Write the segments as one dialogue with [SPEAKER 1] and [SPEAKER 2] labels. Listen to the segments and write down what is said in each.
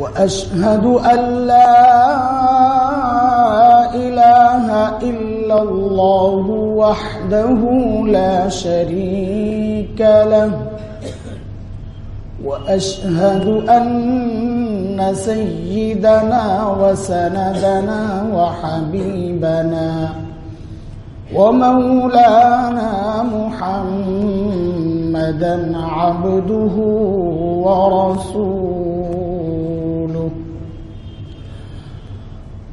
[SPEAKER 1] وأشهد أن لا إله إلا الله وحده لا شريك له. وأشهد أن سيدنا وسندنا وحبيبنا ومولانا محمدا عبده ورسوله.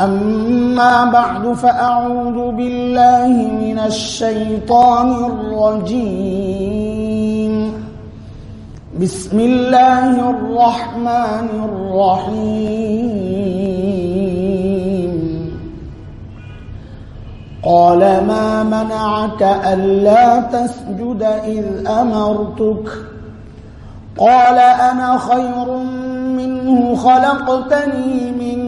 [SPEAKER 1] أما بعد فأعوذ بالله من الشيطان الرجيم. بسم الله الرحمن الرحيم. قال ما منعك ألا تسجد إذ أمرتك؟ قال أنا خير منه خلقتني من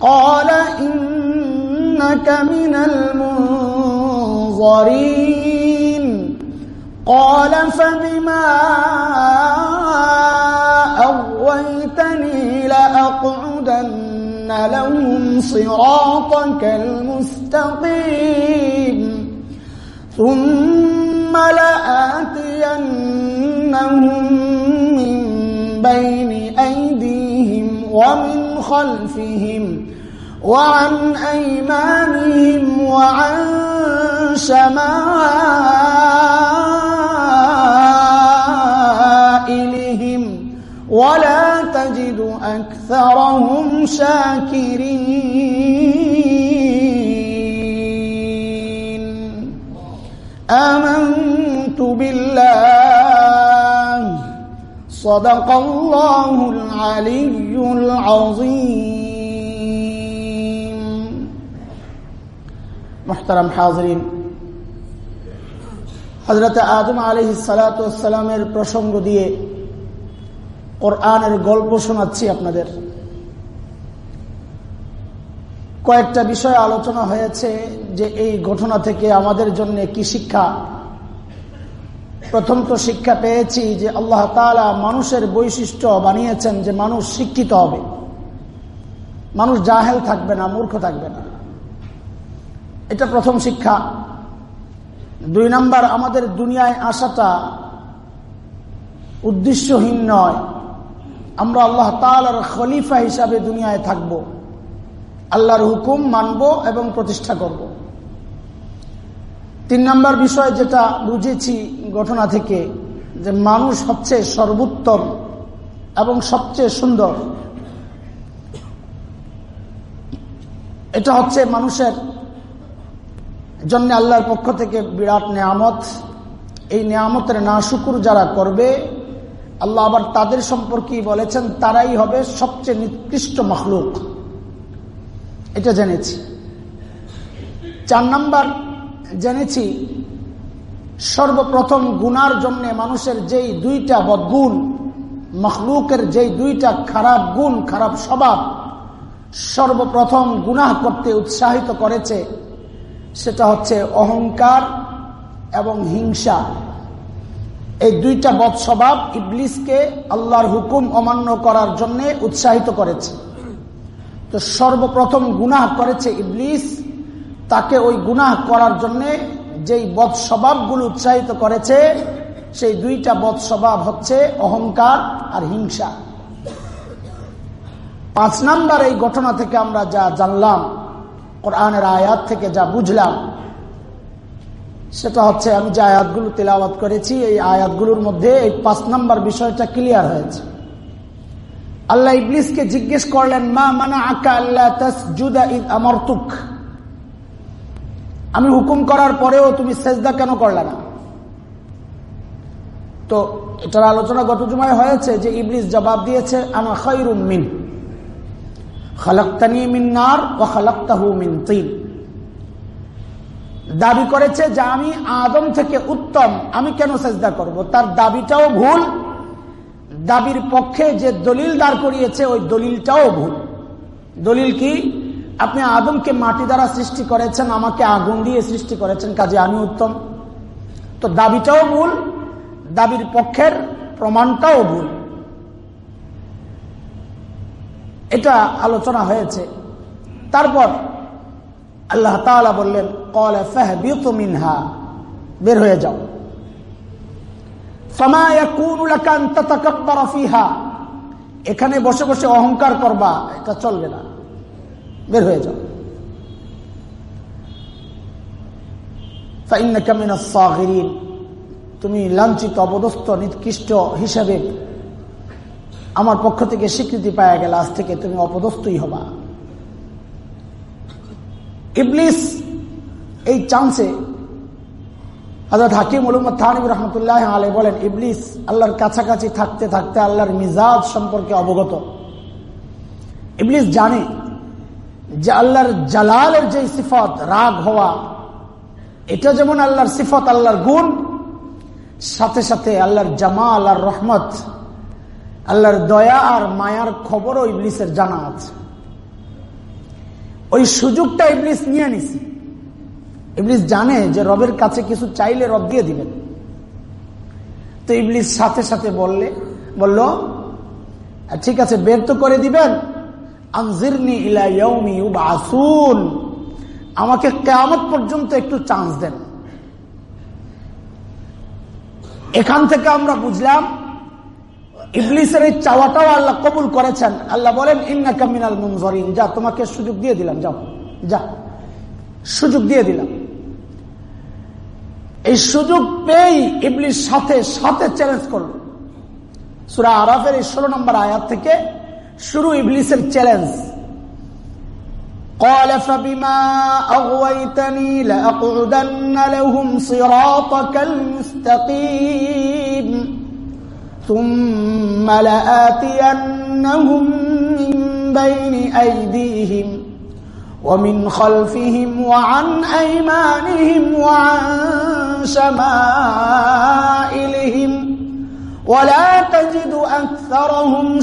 [SPEAKER 1] قال إنك من المنظرين. قال فبما أغويتني لأقعدن لهم صراطك المستقيم. ثم لآتينهم من بين ومن خلفهم وعن أيمانهم وعن شمائلهم ولا تجد أكثرهم شاكرين. آمنت بالله صدق الله العلي العظيم محترم حاضرين হজরত আদম আলি সালাতামের প্রসঙ্গ দিয়ে কোরআনের গল্প শোনাচ্ছি আপনাদের কয়েকটা বিষয় আলোচনা হয়েছে যে এই ঘটনা থেকে আমাদের জন্য কি শিক্ষা প্রথম তো শিক্ষা পেয়েছি যে আল্লাহ তালা মানুষের বৈশিষ্ট্য বানিয়েছেন যে মানুষ শিক্ষিত হবে। মানুষ জাহেল থাকবে না, মূর্খ থাকবে না। এটা প্রথম শিক্ষা। দুই নাম্বার, আমাদের দুনিয়ায় আসাটা উদ্দেশ্যহীন নয়। আমরা আল্লাহ তালার খলিফা হিসাবে দুনিয়ায় থাকব। আল্লাহর হুকুম মানব এবং প্রতিষ্ঠা করব। তিন নম্বর বিষয় যেটা বুঝেছি ঘটনা থেকে, যে মানুষ হচ্ছে সর্বোত্তম এবং সবচেয়ে সুন্দর। এটা হচ্ছে মানুষের জন্য আল্লাহর পক্ষ থেকে বিরাট নিয়ামত। এই নিয়ামতের না শুকুর যারা করবে, আল্লাহ আবার তাদের সম্পর্কে বলেছেন, তারাই হবে সবচেয়ে নিকৃষ্ট মখলুক। এটা জেনেছি। চার নাম্বার জেনেছি, সর্বপ্রথম গুনার জন্য মানুষের যেই দুইটা বদগুণ, মখলুকের যেই দুইটা খারাপ গুণ, খারাপ স্বভাব, সর্বপ্রথম গুনাহ করতে উৎসাহিত করেছে, সেটা হচ্ছে অহংকার এবং হিংসা। এই দুইটা বদ স্বভাব ইবলিসকে আল্লাহর হুকুম অমান্য করার জন্য উৎসাহিত করেছে। তো সর্বপ্রথম গুনাহ করেছে ইবলিস তাকে ওই গুনাহ করার জন্য যেই বদ স্বভাবগুলো উৎসাহিত করেছে, সেই দুইটা বদ স্বভাব হচ্ছে অহংকার আর হিংসা। পাঁচ নাম্বার এই ঘটনা থেকে আমরা যা জানলাম, কোরআনের আয়াত থেকে যা বুঝলাম, সেটা হচ্ছে আমি যে আয়াতগুলো তেলাওয়াত করেছি, এই আয়াতগুলোর মধ্যে এই পাঁচ নাম্বার বিষয়টা ক্লিয়ার হয়েছে। আল্লাহ ইবলিসকে জিজ্ঞেস করলেন, মা মানা আকা আল্লাহ আমরতুক? আমি হুকুম করার পরেও তুমি সেজদা কেন করলে না? তো এটার আলোচনা গত জুমায় হয়েছে যে ইবলিস জবাব দিয়েছে, আনা খৈরুম মিন। খালাক্তানি মিন নার ও খালাক্তাহু মিন তিন। দাবি করেছে যে আমি আদম থেকে উত্তম, আমি কেন চেষ্টা করব? তার দাবিটাও ভুল। দাবির পক্ষে যে দলিল দাঁড় করিয়েছে, ওই দলিলটাও ভুল। দলিল কি? আপনি আদমকে মাটি দ্বারা সৃষ্টি করেছেন, আমাকে আগুন দিয়ে সৃষ্টি করেছেন, কাজে আমি উত্তম। তো দাবিটাও ভুল, দাবির পক্ষের প্রমাণটাও ভুল। এটা আলোচনা হয়েছে। তারপর আল্লাহ তাআলা বললেন কলে মিনহা বের হয়ে যাও। এখানে বসে বসে অহংকার করবা, এটা চলবে না। বের হয়ে যাও। তুমি লাঞ্ছিত অবদস্থ নিকৃষ্ট হিসাবে আমার পক্ষ থেকে স্বীকৃতি পাওয়া গেল, আজ থেকে তুমি অপদস্থই হবা। ইবলিস, এই চান্সে হজরত হাকিম উলুমদ থানিব রহমতুল্লাহ আলে বলেন, ইবলিস আল্লাহর কাছাকাছি থাকতে থাকতে আল্লাহর মিজাজ সম্পর্কে অবগত। ইবলিস জানে যে আল্লাহর জালালের যে সিফত, রাগ হওয়া, এটা যেমন আল্লাহর সিফত, আল্লাহর গুণ, সাথে সাথে আল্লাহর জামাল আর রহমত, আল্লাহর দয়া আর মায়ার খবরও ইবলিসের জানা আছে ওই সুযোগটা ইবলিস নিয়ে নিছে। ইবলিস জানে যে রবের কাছে কিছু চাইলে রব দিয়ে দিবেন। তো ইবলিস সাথে সাথে বললে, বলল ঠিক আছে, বের তো করে দিবেন আনজিরনি আমাকে কেয়ামত পর্যন্ত একটু চান্স দেন। এখান থেকে আমরা বুঝলাম, ইবলিসের এই চাওয়াটাও আল্লাহ কবুল করেছেন। আল্লাহ বলেন ইন্না কামিনাল মুনজরিন। যা, তোমাকে সুযোগ দিয়ে দিলাম, যাও, যা, সুযোগ দিয়ে দিলাম। এই সুযোগ পেয়েই ইবলিস সাথে সাথে চ্যালেঞ্জ করল। সুরা আরাফের এই ষোলো নম্বর আয়াত থেকে শুরু ইবলিসের চ্যালেঞ্জ قال فبما أغويتني لأقعدن لهم صراطك المستقيم ثم لآتينهم من بين أيديهم ومن خلفهم وعن أيمانهم وعن شمائلهم ولا تجد أكثرهم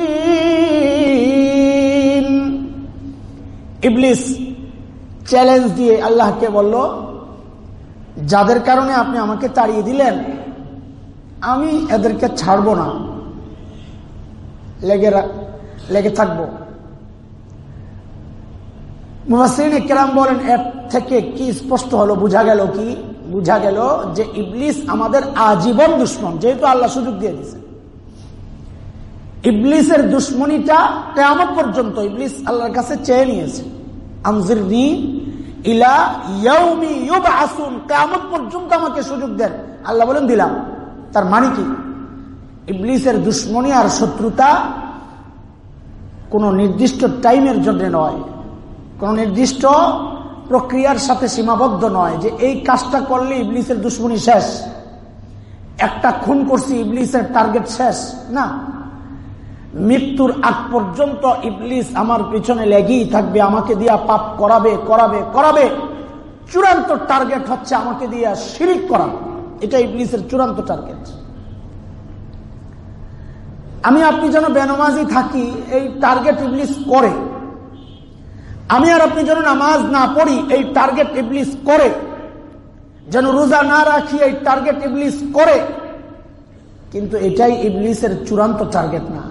[SPEAKER 1] شاكرين إبليس চ্যালেঞ্জ দিয়ে আল্লাহকে বলল যাদের কারণে আপনি আমাকে তাড়িয়ে দিলেন আমি এদেরকে ছাড়ব না লেগে লেগে থাকব মুহাসিন কেরাম বলেন এর থেকে কি স্পষ্ট হলো বুঝা গেল কি বুঝা গেল যে ইবলিস আমাদের আজীবন দুশ্মন, যেহেতু আল্লাহ সুযোগ দিয়ে দিছে ইবলিসের দুশ্মনীটা কেমন পর্যন্ত ইবলিস আল্লাহর কাছে চেয়ে নিয়েছে। আমজির ইলা ইয়াউমি ইউবআসুন কিয়ামত পর্যন্ত আমাকে সুযোগ দেন। আল্লাহ বলেন, দিলাম। তার মানে কি? ইবলিসের আর শত্রুতা কোনো নির্দিষ্ট টাইমের জন্য নয়। কোন নির্দিষ্ট প্রক্রিয়ার সাথে সীমাবদ্ধ নয় যে এই কাজটা করলে ইবলিসের দুশ্মনী শেষ। একটা খুন করছি, ইবলিসের টার্গেট শেষ। না। মৃত্যুর আগ পর্যন্ত ইবলিস আমার পিছনে লেগেই থাকবে, আমাকে দিয়া পাপ করাবে করাবে করাবে। চূড়ান্ত টার্গেট হচ্ছে আমাকে দিয়া শিরিক করা। এটা ইবলিসের চূড়ান্ত টার্গেট আমি আপনি যেন বেনমাজি থাকি, এই টার্গেট ইবলিস করে। আমি আর আপনি যেন নামাজ না পড়ি, এই টার্গেট ইবলিস করে। যেন রোজা না রাখি, এই টার্গেট ইবলিস করে। কিন্তু এটাই ইবলিসের চূড়ান্ত টার্গেট না।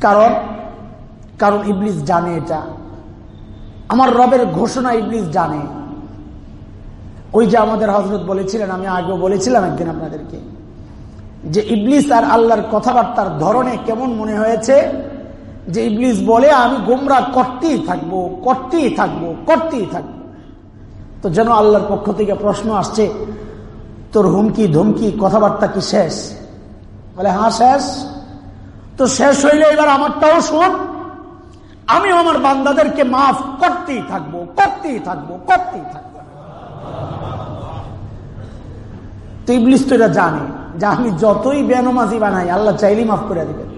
[SPEAKER 1] কারণ কারণ ইবলিস জানে এটা। আমার রবের ঘোষণা ইবলিস জানে। ওই যে আমাদের হজরত বলেছিলেন, আমি আগেও বলেছিলাম একদিন আপনাদেরকে, যে ইবলিস আর আল্লাহর কথাবার্তার ধরনে কেমন মনে হয়েছে? যে ইবলিস বলে, আমি গোমরা করতেই থাকব করতেই থাকব করতেই থাকব। তো যেন আল্লাহর পক্ষ থেকে প্রশ্ন আসছে, তোর হুমকি, ধুমকি, কথাবার্তা কি শেষ? বলে হ্যাঁ শেষ। তো শেষ হইলে এবার আমারটাও শোন, আমি আমার বান্দাদেরকে মাফ করতেই থাকব করতেই থাকব করতেই থাকব। তো ইবলিস তো এটা জানে যে আমি যতই বেনমাজি বানাই, আল্লাহ চাইলেই মাফ করে দিবেন।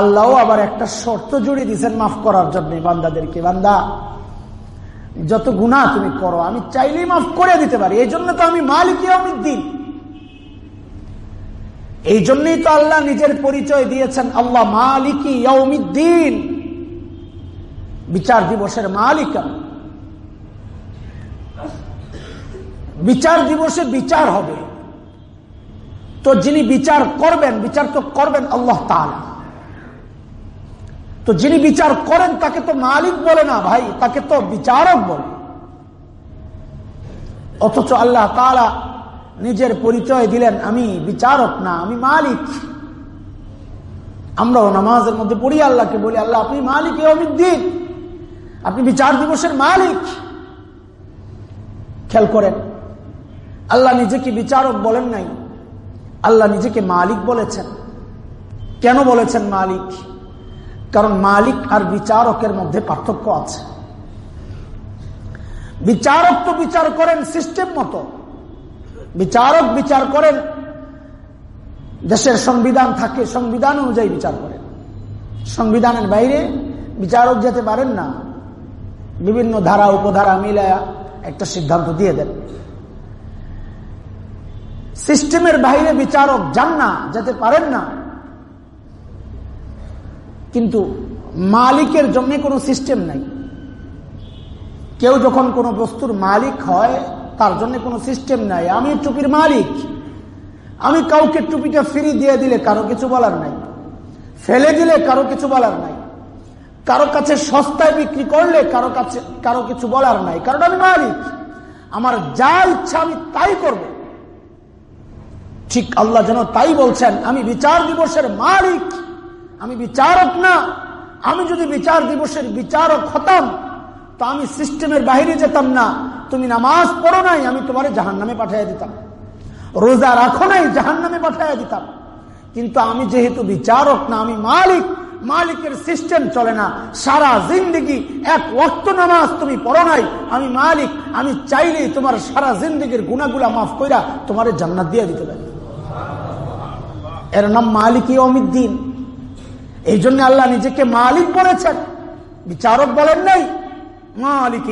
[SPEAKER 1] আল্লাহ আবার একটা শর্ত জুড়ে দিচ্ছেন মাফ করার জন্য বান্দাদেরকে, বান্দা। যত গুণা তুমি করো, আমি চাইলেই মাফ করে দিতে পারি, এই জন্য তো আমি মালিক দিন এই জন্যই তো আল্লাহ নিজের পরিচয় দিয়েছেন, আল্লাহ মালিকি বিচার দিবসের মালিক বিচার দিবসে বিচার হবে। তো যিনি বিচার করবেন, বিচার তো করবেন আল্লাহ তালা তো যিনি বিচার করেন, তাকে তো মালিক বলে না ভাই, তাকে তো বিচারক বলে। অথচ আল্লাহ তালা নিজের পরিচয় দিলেন, আমি বিচারক না, আমি মালিক। আমরাও নামাজের মধ্যে পড়ি আল্লাহকে বলি, আল্লাহ আপনি মালিক দিন আপনি বিচার দিবসের মালিক। খেয়াল করেন, আল্লাহ নিজেকে বিচারক বলেন নাই, আল্লাহ নিজেকে মালিক বলেছেন। কেন বলেছেন মালিক? কারণ মালিক আর বিচারকের মধ্যে পার্থক্য আছে। বিচারক তো বিচার করেন সিস্টেম মতো। বিচারক বিচার করেন, দেশের সংবিধান থাকে, সংবিধান অনুযায়ী বিচার করেন। সংবিধানের বাইরে বিচারক যেতে পারেন না। বিভিন্ন ধারা, উপধারা মিলায়া একটা সিদ্ধান্ত দিয়ে দেন। সিস্টেমের বাইরে বিচারক যান না, যেতে পারেন না। কিন্তু মালিকের জন্য কোনো সিস্টেম নাই। কেউ যখন কোনো বস্তুর মালিক হয়, তার জন্য কোনো সিস্টেম নাই। আমি টুপির মালিক। আমি কাউকে টুপিটা ফ্রি দিয়ে দিলে কারও কিছু বলার নাই। ফেলে দিলে কারও কিছু বলার নাই। কারও কাছে সস্তায় বিক্রি করলে কারও কাছে, কারও কিছু বলার নাই। কারণ আমি মালিক। আমার যা ইচ্ছা আমি তাই করব। ঠিক আল্লাহ যেন তাই বলছেন, আমি বিচার দিবসের মালিক। আমি বিচারক না, আমি যদি বিচার দিবসের বিচারক হতাম, তো আমি সিস্টেমের বাহিরে যেতাম না। তুমি নামাজ পড়ো নাই, আমি তোমার জাহান নামে পাঠাইয়া দিতাম। রোজা রাখো নাই জাহান নামে পাঠাইয়া দিতাম। কিন্তু আমি যেহেতু বিচারক না, আমি মালিক, মালিকের সিস্টেম চলে না। সারা জিন্দগি এক ওক্ত নামাজ তুমি পড়ো নাই, আমি মালিক, আমি চাইলেই তোমার সারা জিন্দগির গুণাগুলা মাফ কইরা তোমার জান্নাত দিয়ে দিতে পারি। এর নাম মালিকই অমিদ্দিন। এই জন্য আল্লাহ নিজেকে মালিক বলেছেন। বিচারক বলেন নাই, মালিক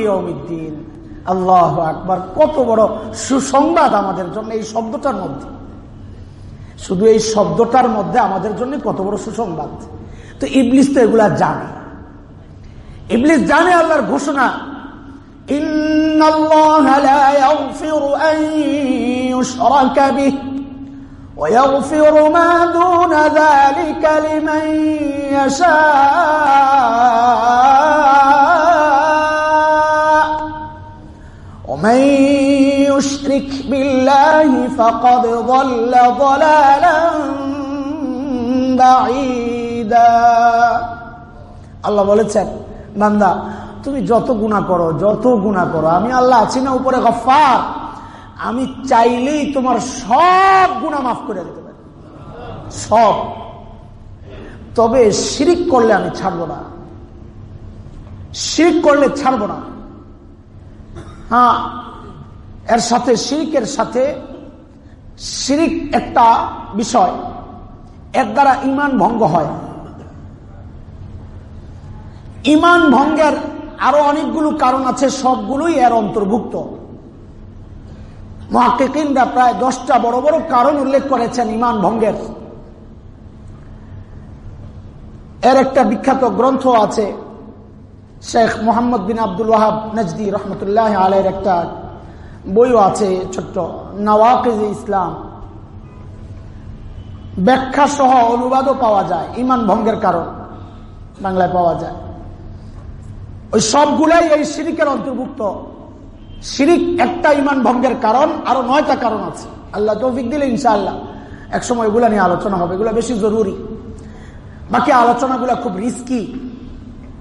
[SPEAKER 1] আল্লাহ আকবার, কত বড় সুসংবাদ আমাদের জন্য এই শব্দটার মধ্যে। শুধু এই শব্দটার মধ্যে আমাদের জন্য কত বড় সুসংবাদ। তো ইবলিস তো এগুলা জানে। ইবলিস জানে আল্লাহর ঘোষণা, ইন্নাল্লাহ লা ইয়াগফিরু আন ইউশরাকা বিহি। ويغفر ما دون ذلك لمن يشاء ومن يشرك بالله فقد ضل ضلالا بعيدا আল্লাহ বলেছেন বান্দা তুমি যত গুণা করো যত গুণা করো আমি আল্লাহ আছি না উপরে গফার আমি চাইলেই তোমার সব গুণা মাফ করে দিতে পারি। সব। তবে শিরিক করলে আমি ছাড়বো না। শিরিক করলে ছাড়বো না। হ্যাঁ এর সাথে, শিরিকের সাথে শিরিক একটা বিষয় এর দ্বারা ইমান ভঙ্গ হয়। ইমান ভঙ্গের আরও অনেকগুলো কারণ আছে, সবগুলোই এর অন্তর্ভুক্ত। মহাকিনরা প্রায় দশটা বড় বড় কারণ উল্লেখ করেছেন ইমান ভঙ্গের। এর একটা বিখ্যাত গ্রন্থ আছে, শেখ মোহাম্মদ বিন আব্দুল ওয়াহাব নজদি রহমতুল্লাহ আলের একটা বইও আছে ছোট্ট নওয়াকিজ ইসলাম। ব্যাখ্যা সহ অনুবাদও পাওয়া যায়, ইমান ভঙ্গের কারণ বাংলায় পাওয়া যায়। ওই সবগুলাই এই সিরিকের অন্তর্ভুক্ত। সিরিক একটা ইমান ভঙ্গের কারণ, আরও নয়টা কারণ আছে। আল্লাহ তৌফিক দিলে ইনশাআল্লাহ একসময় এগুলা নিয়ে আলোচনা হবে। এগুলো বেশি জরুরি। বাকি আলোচনাগুলো খুব রিস্কি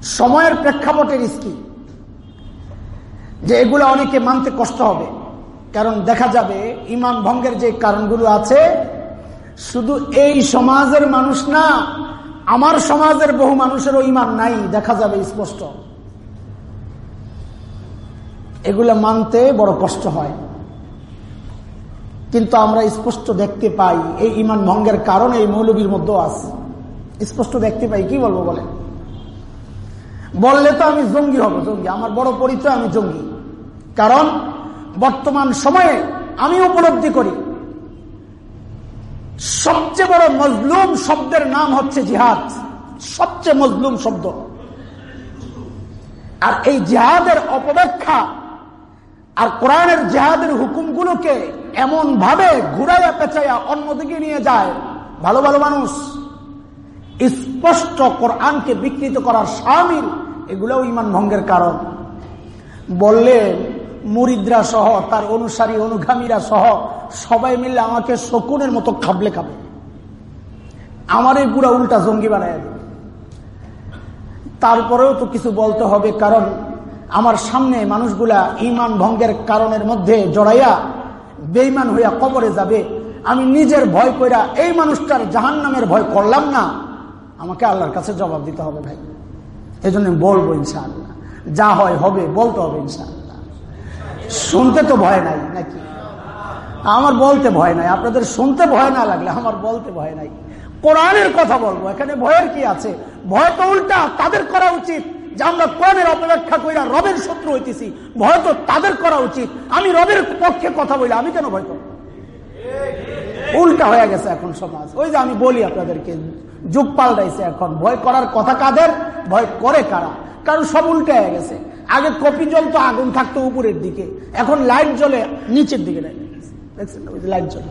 [SPEAKER 1] সময়ের প্রেক্ষাপটে রিস্কি যে এগুলো অনেকে মানতে কষ্ট হবে। কারণ দেখা যাবে, ইমান ভঙ্গের যে কারণগুলো আছে, শুধু এই সমাজের মানুষ না, আমার সমাজের বহু মানুষেরও ইমান নাই, দেখা যাবে স্পষ্ট। এগুলো মানতে বড় কষ্ট হয়। কিন্তু আমরা স্পষ্ট দেখতে পাই, এই ইমান ভঙ্গের কারণ এই মৌলবীর মধ্যেও আছে। স্পষ্ট দেখতে পাই, কি বলব বলে বললে তো আমি জঙ্গি হব, জঙ্গি। আমার বড় পরিচয়, আমি জঙ্গি। কারণ বর্তমান সময়ে আমি উপলব্ধি করি, সবচেয়ে বড় মজলুম শব্দের নাম হচ্ছে জিহাদ। সবচেয়ে মজলুম শব্দ। আর এই জিহাদের অপব্যাখ্যা আর কোরআনের জেহাদের হুকুমগুলোকে এমন ভাবে ঘুরাইয়া পেঁচাইয়া অন্যদিকে নিয়ে যায়। ভালো ভালো মানুষ, স্পষ্ট কোরআনকে বিকৃত করার সামিল, এগুলোও ইমান ভঙ্গের কারণ। বললে মুরিদরা সহ, তার অনুসারী, অনুগামীরা সহ, সবাই মিলে আমাকে শকুনের মতো খাবলে খাবে। আমার এই পুরা উল্টা জঙ্গি বানায় তারপরেও তো কিছু বলতে হবে, কারণ আমার সামনে মানুষগুলা ইমান ভঙ্গের কারণের মধ্যে জড়াইয়া বেইমান হইয়া কবরে যাবে। আমি নিজের ভয় কইরা এই মানুষটার জাহান নামের ভয় করলাম না। আমাকে আল্লাহর কাছে জবাব দিতে হবে ভাই। এই জন্য বলব ইনশাআল্লাহ। যা হয় হবে, বলতে হবে ইনশাআল্লাহ। শুনতে তো ভয় নাই নাকি? আমার বলতে ভয় নাই। আপনাদের শুনতে ভয় না লাগলে আমার বলতে ভয় নাই। কোরআনের কথা বলব। এখানে ভয়ের কি আছে? ভয় তো উল্টা, তাদের করা উচিত। যে আমরা কোরআনের অপেক্ষা করি রবের শত্রু হইতেছি, ভয় তো তাদের করা উচিত। আমি রবের পক্ষে কথা বলি, আমি কেন ভয় করব? উল্টা হয়ে গেছে এখন সমাজ। ওই যে আমি বলি আপনাদেরকে, যুগ পাল্টাইছে এখন। ভয় করার কথা কাদের? ভয় করে কারা? কারণ সব উল্টে হয়ে গেছে। আগে কপি জ্বলতো, আগুন থাকতো উপরের দিকে। এখন লাইট জ্বলে, নিচের দিকে লাইট জ্বলে।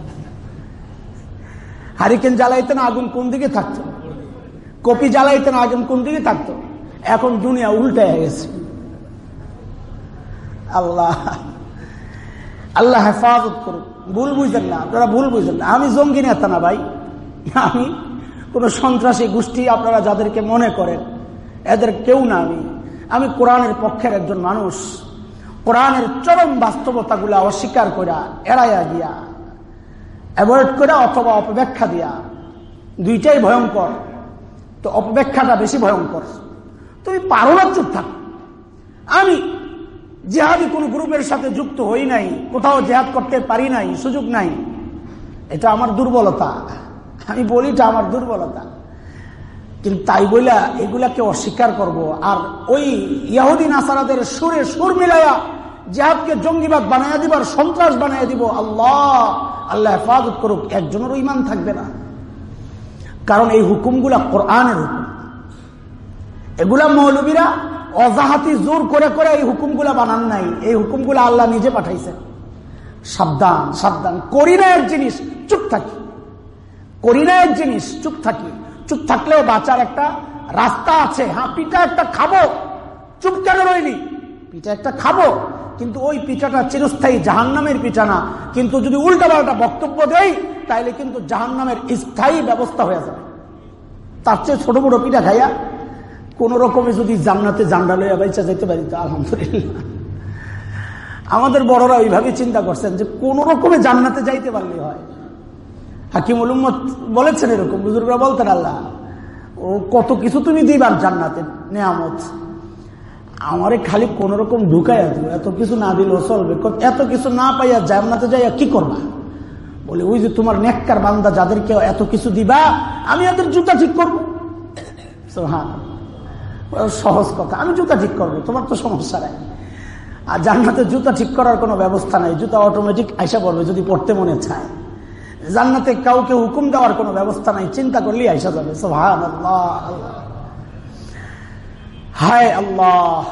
[SPEAKER 1] হারিকেন জ্বালাইতেন, আগুন কোন দিকে থাকতো? কপি জ্বালাইতেন, আগুন কোন দিকে থাকতো? এখন দুনিয়া উল্টে গেছে। আল্লাহ আল্লাহ হেফাজত করুন ভুল বুঝলেন না, আপনারা ভুল বুঝলেন না। আমি জঙ্গি নেতা না ভাই। আমি কোন সন্ত্রাসী গোষ্ঠী, আপনারা যাদেরকে মনে করেন, এদের কেউ না আমি। আমি কোরআনের পক্ষের একজন মানুষ। কোরআনের চরম বাস্তবতাগুলা অস্বীকার করা এড়াইয়া দিয়া অ্যাভয়েড করে অথবা অপব্যাখ্যা দিয়া, দুইটাই ভয়ঙ্কর। তো অপব্যাখ্যাটা বেশি ভয়ঙ্কর। তুমি পারো না চুপ থাক। আমি জেহাদি কোন গ্রুপের সাথে যুক্ত হই নাই, কোথাও জেহাদ করতে পারি নাই, সুযোগ নাই। এটা আমার দুর্বলতা। আমি বলি এটা আমার দুর্বলতা। কিন্তু তাই বইলা এগুলাকে অস্বীকার করব। আর ওই ইয়াহুদিন আসারাদের সুরে সুর মিলাইয়া জেহাদকে জঙ্গিবাদ বানাইয়া দিবার সন্ত্রাস বানাইয়া দিব, আল্লাহ আল্লাহ হেফাজত করুক। একজনেরও ইমান থাকবে না। কারণ এই হুকুমগুলা কোরআনের হুকুম। এগুলা মৌলবীরা অজাহাতি জোর করে করে এই হুকুমগুলা বানান নাই। এই হুকুমগুলা আল্লাহ নিজে পাঠাইছেন। সাবধান সাবধান। করি না এক জিনিস, চুপ থাকি। করি না এক জিনিস, চুপ থাকি। চুপ থাকলেও বাঁচার একটা রাস্তা আছে। হ্যাঁ পিঠা একটা খাব। চুপ কেন রইলি? পিঠা একটা খাব। কিন্তু ওই পিঠাটা চিরস্থায়ী জাহান নামের পিঠা না। কিন্তু যদি উল্টা পাল্টা বক্তব্য দেয় তাইলে কিন্তু জাহান নামের স্থায়ী ব্যবস্থা হয়ে যাবে। তার চেয়ে ছোট বড় পিঠা খাইয়া কোন রকমে যদি জান্নাতে জান্ডা লইয়া বাইচা যেতে পারি, তো আলহামদুলিল্লাহ। আমাদের বড়রা ওইভাবে চিন্তা করছেন যে কোন রকমে জান্নাতে যাইতে পারলে হয়। হাকিম উলুম্মত বলেছেন এরকম, বুজুর্গরা বলতেন, আল্লাহ, ও কত কিছু তুমি দিবার জান্নাতে, নেয়ামত। আমারে খালি কোন রকম ঢুকাইয়া দিও, এত কিছু না দিলেও চলবে। এত কিছু না পাইয়া জান্নাতে যাইয়া কি করবা? বলে, ওই যে তোমার নেককার বান্দা যাদেরকে এত কিছু দিবা, আমি এদের জুতা ঠিক করব। হ্যাঁ সহজ কথা। আমি জুতা ঠিক করব, তোমার তো সমস্যা নাই। আর জান্নাতে জুতা ঠিক করার কোনো ব্যবস্থা নাই, জুতা অটোমেটিক আইসা পড়বে যদি পড়তে মনে চায়। জান্নাতে কাউকে হুকুম দেওয়ার কোনো ব্যবস্থা নাই, চিন্তা করলেই আইসা যাবে। হায় আল্লাহ।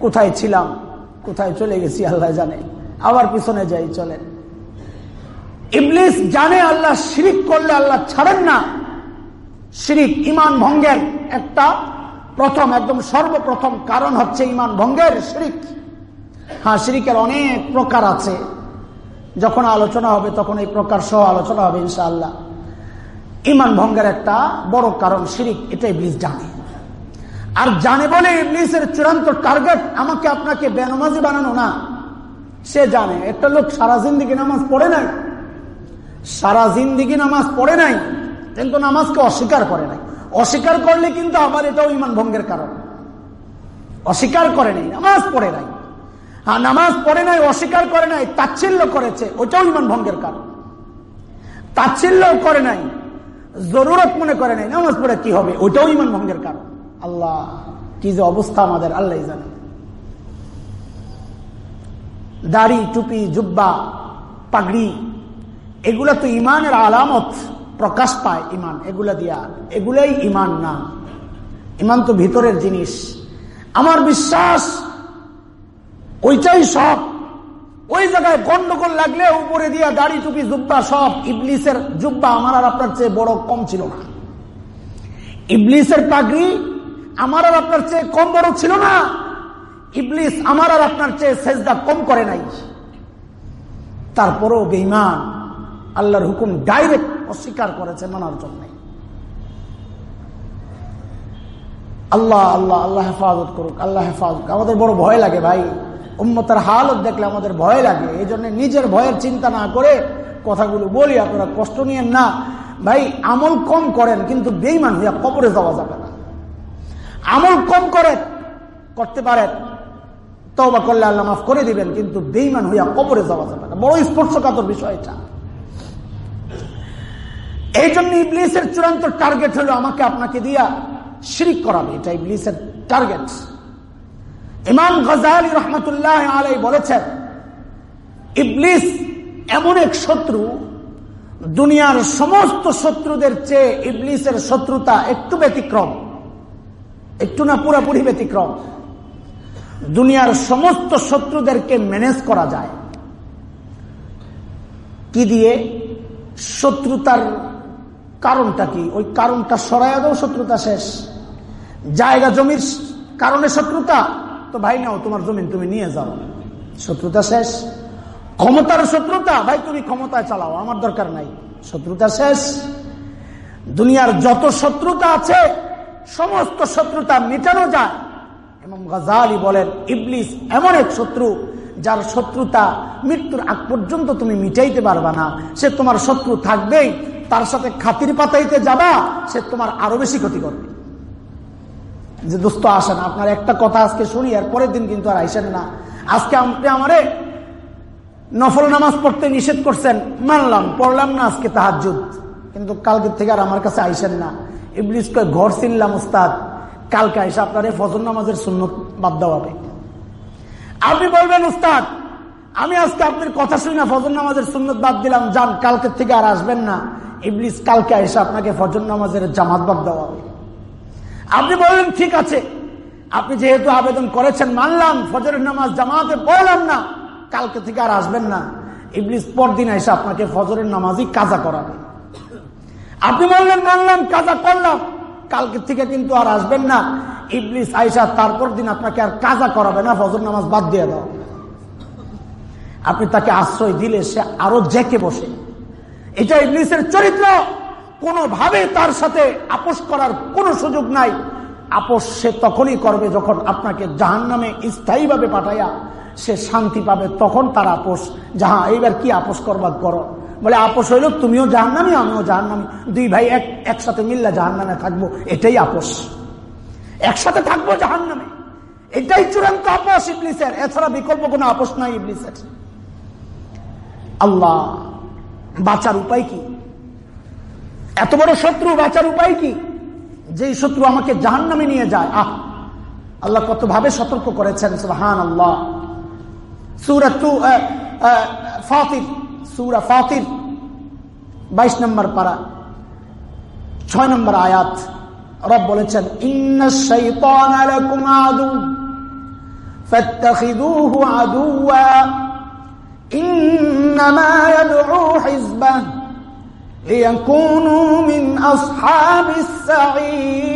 [SPEAKER 1] কোথায় ছিলাম, কোথায় চলে গেছি আল্লাহ জানে। আবার পিছনে যাই, চলেন। ইবলিস জানে আল্লাহ শিরিক করলে আল্লাহ ছাড়েন না। শিরিক ইমান ভঙ্গের একটা প্রথম, একদম সর্বপ্রথম কারণ হচ্ছে ইমান ভঙ্গের শিরিক হ্যাঁ শিরিকের অনেক প্রকার আছে। যখন আলোচনা হবে তখন এই প্রকার সহ আলোচনা হবে, ইনশাআল্লাহ। ইমান ভঙ্গের একটা বড় কারণ শিরিক এটা ইবলিস জানে। আর জানে বলে ইবলিসের চূড়ান্ত টার্গেট, আমাকে আপনাকে বেনমাজি বানানো না। সে জানে, একটা লোক সারা জিন্দিগি নামাজ পড়ে নাই। সারা জিন্দিগি নামাজ পড়ে নাই। কিন্তু নামাজকে অস্বীকার করে নাই। অস্বীকার করলে কিন্তু আবার এটাও ইমান ভঙ্গের কারণ। অস্বীকার করে নাই, নামাজ পড়ে নাই। হ্যাঁ নামাজ পড়ে নাই, অস্বীকার করে নাই, তাচ্ছিল্য করেছে, ওটাও ইমান ভঙ্গের কারণ। তাচ্ছিল্য করে নাই, জরুরত মনে করে নাই, নামাজ পড়ে কি হবে ওইটাও ইমান ভঙ্গের কারণ। আল্লাহ, কি যে অবস্থা আমাদের, আল্লাহ জানে। দাড়ি, টুপি, জুব্বা, পাগড়ি, এগুলা তো ইমানের আলামত। প্রকাশ পায় ইমান, এগুলা দিয়া। এগুলাই ইমান না। ইমান তো ভিতরের জিনিস। আমার বিশ্বাস, ওইটাই সব। ওই জায়গায় গন্ডগোল লাগলে উপরে দিয়া দাড়ি টুপি জুব্বা সব ইবলিসের জুব্বা আমার আর আপনার চেয়ে বড় কম ছিল না। ইবলিসের পাগড়ি আমার আর আপনার চেয়ে কম বড় ছিল না। ইবলিস আমার আর আপনার চেয়ে সেজদা কম করে নাই। তারপরও বেইমান আল্লাহর হুকুম ডাইরেক্ট অস্বীকার করেছে মানার জন্য। আল্লাহ আল্লাহ আল্লাহ হেফাজত করুক, আল্লাহ হেফাজত আমাদের বড় ভয় লাগে ভাই। উম্মতার হালত দেখলে আমাদের ভয় লাগে। এই জন্য নিজের ভয়ের চিন্তা না করে কথাগুলো বলি, আপনারা কষ্ট নিয়েন না। ভাই, আমল কম করেন, কিন্তু বেইমান হইয়া কবরে যাওয়া যাবে না। আমল কম করে, করতে পারেন তবা করলে আল্লাহ মাফ করে দিবেন, কিন্তু বেইমান হইয়া কবরে যাওয়া যাবে না। বড় স্পর্শকাতর বিষয় এটা। এই জন্য ইবলিসের চূড়ান্ত টার্গেট হলো আমাকে আপনাকে দিয়া শিরিক করাবে। এটা ইবলিসের টার্গেট। ইমাম গজালি রহমতুল্লাহ আলাই বলেছেন, ইবলিস এমন এক শত্রু, দুনিয়ার সমস্ত শত্রুদের চেয়ে ইবলিসের শত্রুতা একটু ব্যতিক্রম, একটু না পুরাপুরি ব্যতিক্রম। দুনিয়ার সমস্ত শত্রুদেরকে ম্যানেজ করা যায়। কি দিয়ে? শত্রুতার কারণটা কি? ওই কারণটা সরাইয়া দাও, শত্রুতা শেষ। জায়গা, জমির কারণে শত্রুতা? তো ভাই নাও, তোমার জমিন তুমি নিয়ে যাও। শত্রুতা শেষ। ক্ষমতার শত্রুতা? ভাই, তুমি ক্ষমতায় চালাও, আমার দরকার নাই। শত্রুতা শেষ। দুনিয়ার যত শত্রুতা আছে, সমস্ত শত্রুতা মেটানো যায়। এবং গাজালি বলেন, ইবলিস এমন এক শত্রু, যার শত্রুতা মৃত্যুর আগ পর্যন্ত তুমি মিটাইতে পারবা না। সে তোমার শত্রু থাকবেই তার সাথে খাতির পাতাইতে যাবা, সে তোমার আরও বেশি ক্ষতি করবে। যে দোস্ত, আসেন, আপনার একটা কথা আজকে শুনি, আর পরের দিন কিন্তু আর আইসেন না। আজকে আপনি আমারে নফল নামাজ পড়তে নিষেধ করছেন, মানলাম, পড়লাম না আজকে তাহাজুদ কিন্তু কালকের থেকে আর আমার কাছে আইসেন না। ইবলিস ঘর চিনলাম, উস্তাদ, কালকে আইসা আপনার এই ফজর নামাজের সুন্নত বাদ দেওয়া হবে। আপনি বলবেন, উস্তাদ, আমি আজকে আপনার কথা শুনি না, ফজর নামাজের সুন্নত বাদ দিলাম, যান, কালকের থেকে আর আসবেন না। ইবলিস কালকে এসে আপনাকে ফজর নামাজের জামাত বাদ দেওয়া হবে। আপনি বললেন, ঠিক আছে। আপনি যেহেতু আবেদন করেছেন, মানলাম, ফজরের নামাজ জামাতে পড়লাম না, কালকে থেকে আর আসবেন না। ইবলিস পরদিন এসে আপনাকে ফজরের নামাজই কাজা করাবে। আপনি বললেন, মানলাম, কাজা করলাম। কালকে থেকে কিন্তু আর আসবেন না। ইবলিস আইসা তারপর দিন আপনাকে আর কাজা করাবে না, ফজর নামাজ বাদ দিয়ে দাও। আপনি তাকে আশ্রয় দিলে সে আরও জেকে বসে। এটা ইবলিসের চরিত্র। কোনোভাবে তার সাথে আপোষ করার কোনো সুযোগ নাই। আপোষ সে তখনই করবে যখন আপনাকে জাহান নামে স্থায়ীভাবে পাঠাইয়া সে শান্তি পাবে। তখন তার আপোষ। যাহা, এইবার কি আপোষ করবার করো বলে, আপোষ হইল, তুমিও জাহান নামি আমিও জাহান নামি দুই ভাই এক, একসাথে মিল্লা জাহান নামে থাকব, এটাই আপোষ। একসাথে থাকব জাহান নামে এটাই চূড়ান্ত আপোষ ইবলিসের। এছাড়া বিকল্প কোনো আপোষ নাই ইবলিসের। আল্লাহ বাঁচার উপায় কি? এত বড় শত্রু বাঁচার উপায় কি? যেই শত্রু আমাকে জাহান নামে নিয়ে যায়, আহ! আল্লাহ কত ভাবে সতর্ক করেছেন সুহান আল্লাহ সুরা টু ফাতির, সুরা ফাতির, বাইশ নম্বর পারা, ছয় নম্বর আয়াত। রব বলেছেন, ইন্না শাইতান লাকুম আদু ফাত্তাখিযুহু আদুওয়া ইন্নামা ইয়াদউ হিজবাহ ليكونوا من أصحاب السعير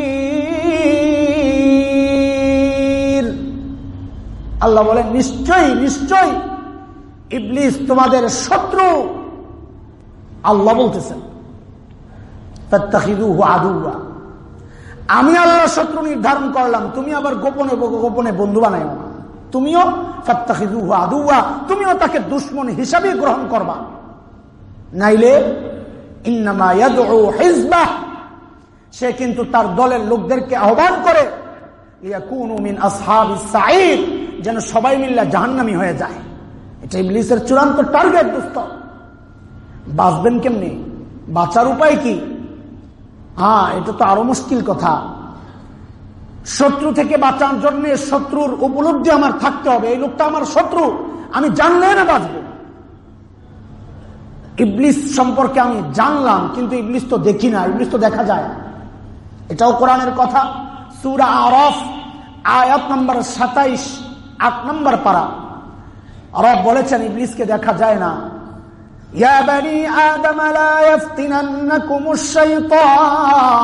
[SPEAKER 1] আল্লাহ বলেন নিশ্চয়ই নিশ্চয়ই ইবলিস তোমাদের শত্রু আল্লাহ বলতেছেন আদুয়া আমি আল্লাহ শত্রু নির্ধারণ করলাম তুমি আবার গোপনে গোপনে বন্ধু বানাই না তুমিও আদুয়া তুমিও তাকে দুশ্মন হিসাবে গ্রহণ করবা। নাইলে সে কিন্তু তার দলের লোকদেরকে আহ্বান করে যেন সবাই মিল্লা জাহান্নামি হয়ে যায়। এটা ইবলিসের চূড়ান্ত টার্গেট, দোস্ত। বাঁচবেন কেমনি? বাঁচার উপায় কি? হ্যাঁ এটা তো আরও মুশকিল কথা। শত্রু থেকে বাঁচার জন্য শত্রুর উপলব্ধি আমার থাকতে হবে এই লোকটা আমার শত্রু আমি জানলে না বাঁচবো ইবলিস সম্পর্কে আমি জানলাম কিন্তু ইবলিস তো দেখি না ইবলিস তো দেখা যায় এটাও কোরআনের কথা সুরা আরফ আয়াত নম্বর সাতাইশ আট নম্বর পারা আরব বলেছেন ইবলিসকে দেখা যায় না يا بني آدم لا يفتننكم الشيطان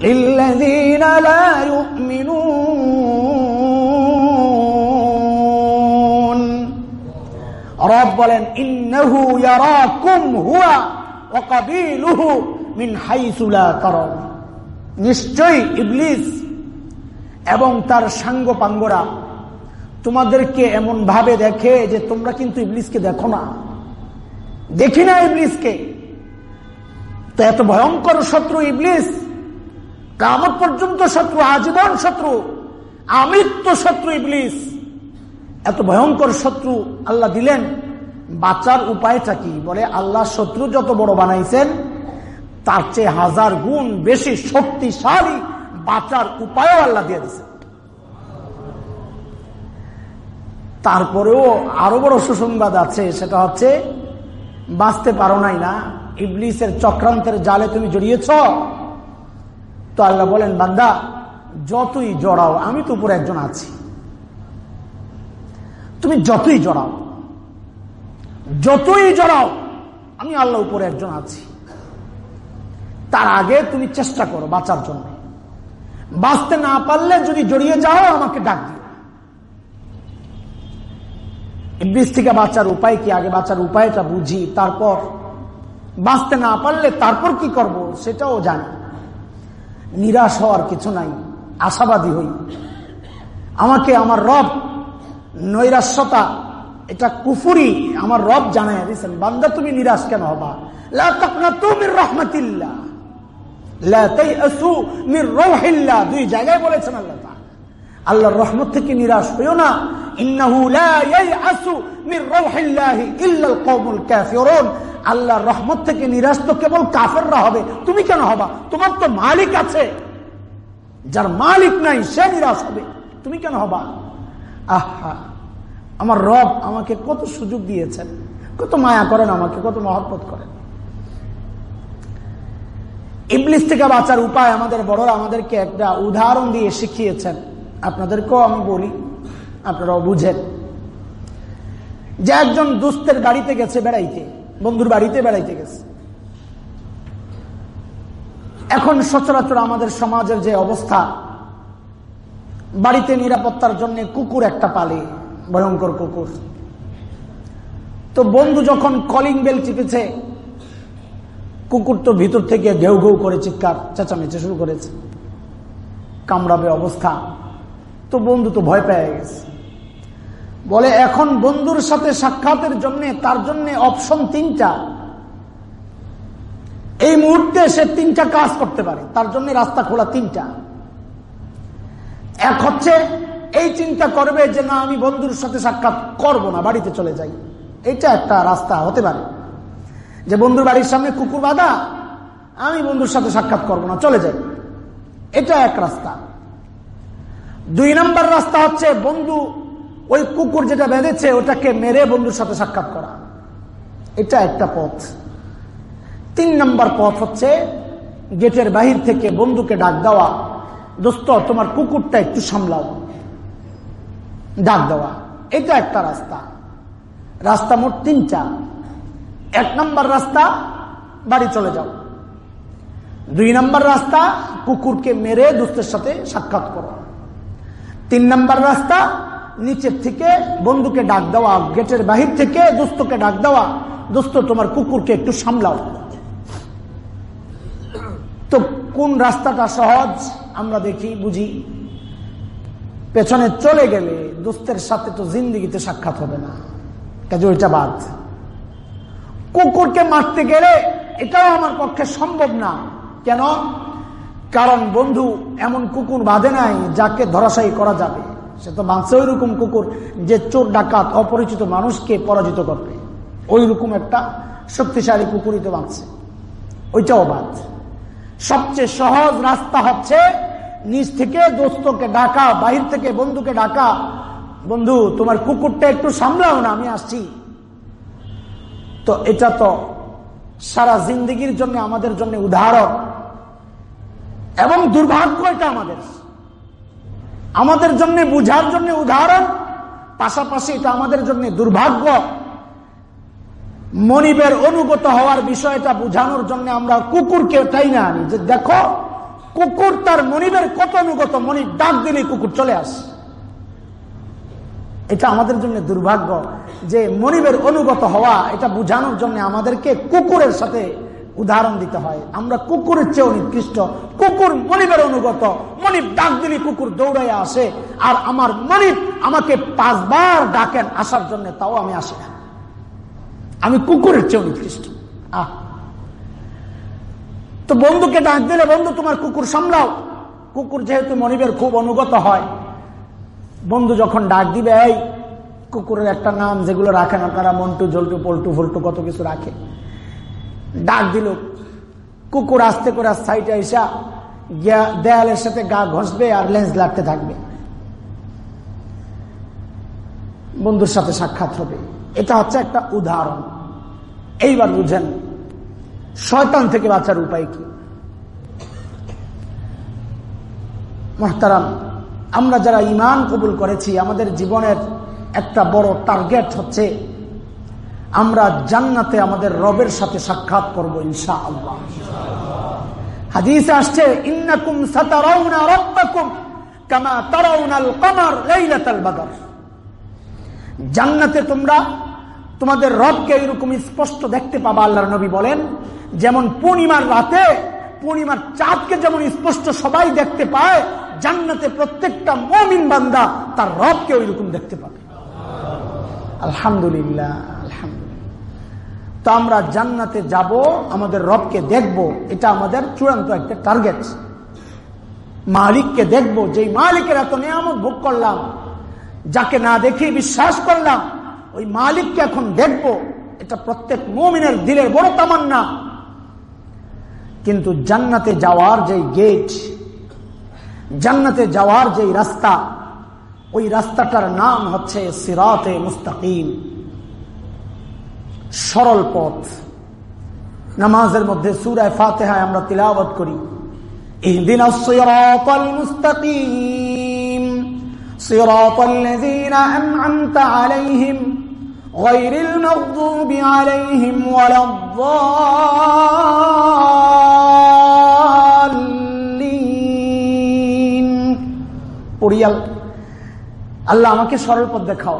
[SPEAKER 1] للذين لا يؤمنون রব বলেন ইন্নাহু ইয়ারাকুম হুয়া ওয়া কাবিলুহু মিন হাইসু লা তারাউন নিশ্চয়ই ইবলিস এবং তার সাঙ্গ পাঙ্গরা তোমাদেরকে এমন ভাবে দেখে যে তোমরা কিন্তু ইবলিসকে দেখো না দেখি না ইবলিসকে তো এত ভয়ঙ্কর শত্রু ইবলিস কামত পর্যন্ত শত্রু, আজীবন শত্রু, আমৃত্য শত্রু ইবলিস। এত ভয়ঙ্কর শত্রু আল্লাহ দিলেন। বাঁচার উপায়টা কি? বলে, আল্লাহ শত্রু যত বড় বানাইছেন, তার চেয়ে হাজার গুণ বেশি শক্তিশালী বাঁচার উপায়ও আল্লাহ দিয়ে দিয়েছেন। তারপরেও আরও বড় সুসংবাদ আছে, সেটা হচ্ছে, বাঁচতে পারো নাই না, ইবলিসের চক্রান্তের জালে তুমি জড়িয়েছ তো আল্লাহ বলেন, বান্দা, যতই জড়াও, আমি তো উপরে একজন আছি। তুমি যতই জড়াও যতই জড়াও, আমি আল্লাহ উপরে একজন আছি। তার আগে তুমি চেষ্টা করো বাঁচার জন্য। বাঁচতে না পারলে যদি জড়িয়ে যাও, আমাকে ডাক দিও। থেকে বাঁচার উপায় কি? আগে বাঁচার উপায়টা বুঝি, তারপর। বাঁচতে না পারলে তারপর কি করব, সেটাও জানি। নিরাশ হওয়ার কিছু নাই, আশাবাদী হই। আমাকে আমার রব নৈরাস্যতা এটা কুফুরি আমার রব জানাই দিয়েছেন বান্দা, তুমি নিরাশ কেন হবা? রহমতিল্লা দুই জায়গায় আল্লাহ রহমত থেকে নিরাশ না। আল্লাহর রহমত থেকে নিরাশ তো কেবল কাফেররা হবে। তুমি কেন হবা? তোমার তো মালিক আছে। যার মালিক নাই, সে নিরাশ হবে। তুমি কেন হবা? আহা! আমার রব আমাকে কত সুযোগ দিয়েছেন। কত মায়া করেন আমাকে, কত মহব্বত করেন। ইংলিশ থেকে বাঁচার উপায় আমাদের বড়রা আমাদেরকে একটা উদাহরণ দিয়ে শিখিয়েছেন। আপনাদেরকেও আমি বলি, আপনারাও বুঝেন। যে একজন দুস্থের বাড়িতে গেছে বেড়াইতে বন্ধুর বাড়িতে বেড়াইতে গেছে। এখন সচরাচর আমাদের সমাজের যে অবস্থা, বাড়িতে নিরাপত্তার জন্য কুকুর একটা পালে, ভয়ঙ্কর কুকুর। তো বন্ধু যখন কলিং বেল চিপেছে কুকুর তো ভিতর থেকে ঘেউ ঘেউ করে চিৎকার, চেঁচামেচে শুরু করেছে। কামড়াবে অবস্থা। তো বন্ধু তো ভয় পেয়ে গেছে। বলে, এখন বন্ধুর সাথে সাক্ষাতের জন্য, তার জন্য অপশন তিনটা। এই মুহূর্তে সে তিনটা কাজ করতে পারে। তার জন্য রাস্তা খোলা তিনটা। এক হচ্ছে, এই চিন্তা করবে যে, না, আমি বন্ধুর সাথে সাক্ষাৎ করব না, বাড়িতে চলে যাই। এটা একটা রাস্তা হতে পারে। যে বন্ধুর বাড়ির সামনে কুকুর বাঁধা, আমি বন্ধুর সাথে সাক্ষাৎ করব না, চলে যাই। এটা এক রাস্তা। দুই নম্বর রাস্তা হচ্ছে, বন্ধু ওই কুকুর যেটা বেঁধেছে, ওটাকে মেরে বন্ধুর সাথে সাক্ষাৎ করা। এটা একটা পথ। তিন নম্বর পথ হচ্ছে গেটের বাহির থেকে বন্ধুকে ডাক দেওয়া। দোস্ত, তোমার কুকুরটা একটু সামলাও। ডাক দেওয়া। এটা একটা রাস্তা। রাস্তা মোট তিনটা। এক নম্বর রাস্তা, বাড়ি চলে যাও। দুই নম্বর রাস্তা, কুকুরকে মেরে দোস্তের সাথে সাক্ষাৎ করো। তিন নম্বর রাস্তা নিচের থেকে বন্ধুকে ডাক দেওয়া, গেটের বাহির থেকে দোস্তকে ডাক দেওয়া, দোস্ত তোমার কুকুরকে একটু সামলাও। তো কোন রাস্তাটা সহজ? আমরা দেখি, বুঝি। পেছনে চলে গেলে দোস্তের সাথে তো জিন্দিগিতে সাক্ষাৎ হবে না। কাজে ওইটা বাদ। কুকুরকে মারতে গেলে এটাও আমার পক্ষে সম্ভব না। কেন? কারণ বন্ধু, এমন কুকুর বাঁধে নাই যাকে ধরাশায়ী করা যাবে। সে তো বাঁচছে ওই রকম কুকুর যে চোর, ডাকাত, অপরিচিত মানুষকে পরাজিত করবে। ওই রকম একটা শক্তিশালী কুকুরই তো বাঁচছে। ওইটাও বাদ। সবচেয়ে সহজ রাস্তা হচ্ছে নিজ থেকে দোস্তকে ডাকা, বাহির থেকে বন্ধুকে ডাকা। বন্ধু, তোমার কুকুরটা একটু সামলাও না, আমি আসছি। তো এটা তো সারা জিন্দগির জন্য, আমাদের জন্য উদাহরণ। এবং দুর্ভাগ্য এটা আমাদের। আমাদের জন্য বুঝার জন্য উদাহরণ, পাশাপাশি এটা আমাদের জন্য দুর্ভাগ্য। মনিবের অনুগত হওয়ার বিষয়টা বুঝানোর জন্য আমরা কুকুরকে তাই না আনি? যে দেখো, কুকুর তার মনিবের কত অনুগত? মনিব, ডাক দিলে কুকুর চলে আসে। এটা আমাদের জন্য দুর্ভাগ্য যে মনিবের অনুগত হওয়া, এটা বুঝানোর জন্য আমাদেরকে কুকুরের সাথে উদাহরণ দিতে হয়। আমরা কুকুরের চেয়েও নিকৃষ্ট। কুকুর মনিবের অনুগত। মনিব ডাক দিলে কুকুর দৌড়াইয়া আসে। আর আমার মনিব আমাকে পাঁচবার ডাকেন আসার জন্য, তাও আমি আসি না। আমি কুকুরের চেয়েও নিকৃষ্ট। আহ। তো বন্ধুকে ডাক দিলে, বন্ধু, তোমার কুকুর সামলাও। কুকুর যেহেতু মনিবের খুব অনুগত হয়, বন্ধু যখন ডাক দিবে, এই কুকুরের একটা নাম যেগুলো রাখেন আপনারা, মন্টু জল্টু পল্টু, ফল্টু, কত কিছু রাখে। ডাক দিল। কুকুর আসতে করে সাইটে এসা দেয়ালের সাথে গা ঘষবে আর লেন্স লাগতে থাকবে। বন্ধুর সাথে সাক্ষাৎ হবে। এটা হচ্ছে একটা উদাহরণ। এইবার বুঝেন, শয়তান থেকে বাঁচার উপায় কি? মহতারাম, আমরা যারা ইমান কবুল করেছি, আমাদের জীবনের একটা বড় টার্গেট হচ্ছে আমরা জান্নাতে আমাদের রবের সাথে সাক্ষাৎ করব ইনশা আল্লাহ হাদিসে আসছে, ইন্নাকুম সাতারাউনা রাব্বাকুম কামা তারাউনাল কমার লাইলাতাল বদর। জান্নাতে তোমরা তোমাদের রবকে এরকম স্পষ্ট দেখতে পাবা, আল্লাহর নবী বলেন। যেমন পূর্ণিমার রাতে, পূর্ণিমার চাঁদকে যেমন স্পষ্ট সবাই দেখতে পায়, জান্নাতে প্রত্যেকটা মমিন বান্দা তার রবকে ওইরকম দেখতে পাবে। আলহামদুলিল্লাহ আলহামদুলিল্লাহ। তো আমরা জান্নাতে যাব, আমাদের রবকে দেখব, এটা আমাদের চূড়ান্ত একটা টার্গেট মালিককে দেখব যে মালিকের এত নিয়ামত ভোগ করলাম, যাকে না দেখে বিশ্বাস করলাম, ওই মালিককে এখন দেখব, এটা প্রত্যেক মমিনের দিলের বড় তামান্না। কিন্তু জান্নাতে যাওয়ার যে গেট জান্নাতে যাওয়ার যে রাস্তা, ওই রাস্তাটার নাম হচ্ছে সিরাতে মুস্তাকিম। সরল পথ নামাজের মধ্যে সুরায় ফাতেহায় আমরা তিলাবত করি اهدنا الصراط المستقيم صراط الذين أنعمت عليهم غير المغضوب عليهم ولا الضالين পড়িয়াল আল্লাহ আমাকে সরল পথ দেখাও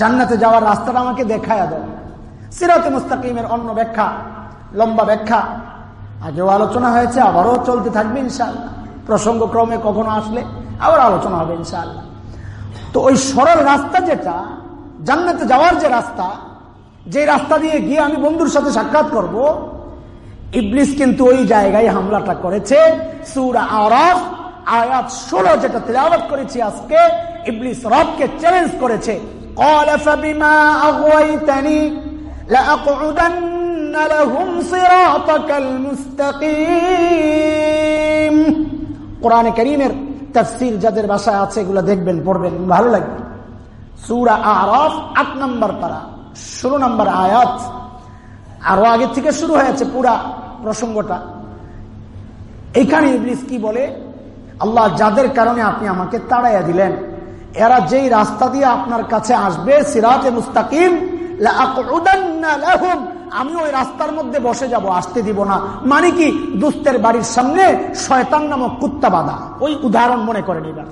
[SPEAKER 1] জান্নাতে যাওয়ার রাস্তাটা আমাকে দেখায় দাও সিরাতে মুস্তাকিমের অন্য ব্যাখ্যা লম্বা ব্যাখ্যা আগেও আলোচনা হয়েছে আবারও চলতে থাকবে ইনশাল্লাহ প্রসঙ্গ ক্রমে কখনো আসলে আবার আলোচনা হবে ইনশাল্লাহ তো ওই সরল রাস্তা যেটা জান্নাতে যাওয়ার যে রাস্তা যে রাস্তা দিয়ে গিয়ে আমি বন্ধুর সাথে সাক্ষাৎ করব ইবলিস কিন্তু ওই জায়গায় হামলাটা করেছে সুরা আরফ আয়াত ষোলো যেটা তেলাওয়াত করেছি আজকে ইবলিস রবকে চ্যালেঞ্জ করেছে قال فبما أغويتني لأقعدن لهم صراطك المستقيم কোরআনে করিমের তফসির যাদের বাসায় আছে এগুলো দেখবেন পড়বেন ভালো লাগবে সুরা আরফ আট নম্বর পারা ষোলো নম্বর আয়াত আরো আগে থেকে শুরু হয়েছে পুরা প্রসঙ্গটা এইখানে ইবলিস কি বলে আল্লাহ যাদের কারণে আপনি আমাকে তাড়াইয়া দিলেন এরা যেই রাস্তা দিয়ে আপনার কাছে আসবে সিরাজে মুস্তাকিম আমি ওই রাস্তার মধ্যে বসে যাব, আসতে দিব না। মানে কি, দুস্তের বাড়ির সামনে শয়তান নামক কুত্তা বাঁধা। ওই উদাহরণ মনে করেন এবার।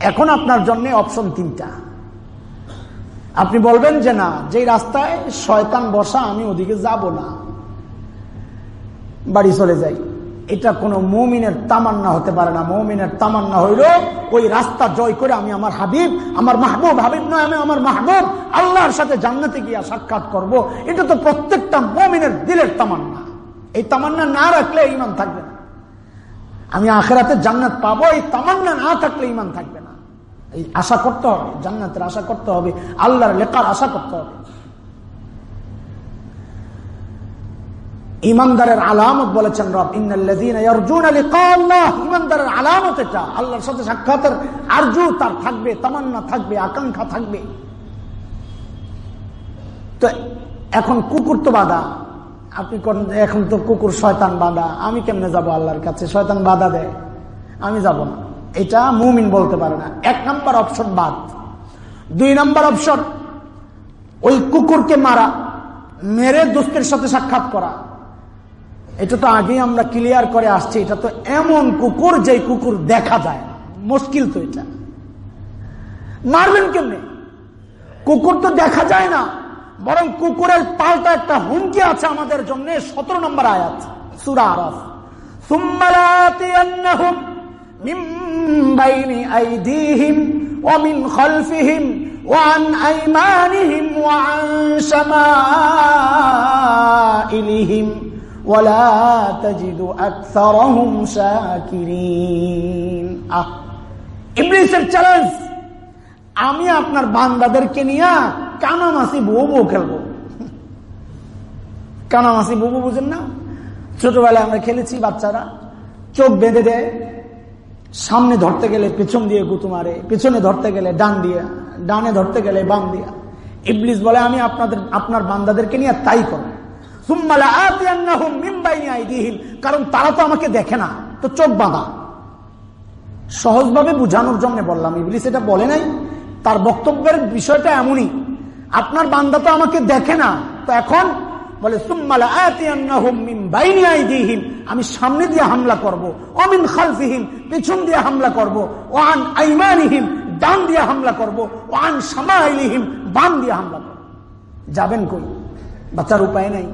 [SPEAKER 1] এখন আপনার জন্য অপশন তিনটা। আপনি বলবেন যে না যে রাস্তায় শয়তান বসা, আমি ওদিকে যাব না। বাড়ি চলে যাই। এটা কোনো মৌমিনের তামান্না হতে পারে না। মৌমিনের তামান্না হইল, ওই রাস্তা জয় করে আমি আমার হাবিব, আমার মাহবুব, হাবিব নয়, আমি আমার মাহবুব, আল্লাহর সাথে জান্নাতে গিয়া সাক্ষাৎ করব। এটা তো প্রত্যেকটা মৌমিনের দিলের তামান্না। এই তামান্না না রাখলে ইমান থাকবে না। আমি আখেরাতে জান্নাত পাবো, এই তামান্না না থাকলে ইমান থাকবে না। এই আশা করতে হবে, জান্নাতের আশা করতে হবে, আল্লাহর লেখার আশা করতে হবে। ইমানদারের আলামত বলেছেন রব ইমানদারের আলামত এটা। আল্লাহর সাথে সাক্ষাতের আরজু তার থাকবে, তামান্না থাকবে, আকাঙ্ক্ষা থাকবে। তো এখন কুকুর তো বাধা। আপনি এখন তো কুকুর শয়তান বাধা। আমি কেমনে যাব আল্লাহর কাছে? শয়তান বাধা দেয়। আমি যাব না। এটা মুমিন বলতে পারে না। এক নাম্বার অপশন বাদ দুই নাম্বার অপশন, ওই কুকুরকে মারা, মেরে দোস্তের সাথে সাক্ষাৎ করা। এটা তো আগেই আমরা ক্লিয়ার করে আসছি এটা তো এমন কুকুর যে কুকুর দেখা যায় মুশকিল তো এটা মারবেন কেমনে কুকুর তো দেখা যায় না বরং কুকুরের পাল্টা একটা হুমকি আছে আমাদের জন্য সতেরো নম্বর আয়াত সুরা আরফ من بين أيديهم ومن خلفهم وعن أيمانهم وعن شمائلهم চ্যালেঞ্জ আমি আপনার বান্দাদেরকে নিয়ে কানামাসি বউ খেলব। কানামাসি বউ বুঝেন না? ছোটবেলায় আমরা খেলেছি বাচ্চারা, চোখ বেঁধে দেয়, সামনে ধরতে গেলে পেছন দিয়ে গুতু মারে, পেছনে ধরতে গেলে ডান দিয়ে, ডানে ধরতে গেলে বাম দিয়া। ইবলিস বলে, আমি আপনাদের, আপনার বান্দাদেরকে নিয়ে তাই করব। কারণ তারা তো আমাকে দেখে না, তো চোখ বাঁধা। সহজভাবে বুঝানোর জন্য বললাম, ইবলিস এটা বলে নাই, তার বক্তব্যের বিষয়টা এমনই, আপনার বান্দা তো আমাকে দেখে না, তো এখন বলে আমি সামনে দিয়ে হামলা করব অমিন খালফিহিম, পেছন দিয়ে হামলা করব ওয়ান আইমানিহিম, ডান দিয়ে হামলা করব ওয়ান সামাইলিহিম বান দিয়ে হামলা করব। যাবেন কই? বাচ্চার উপায় নাই।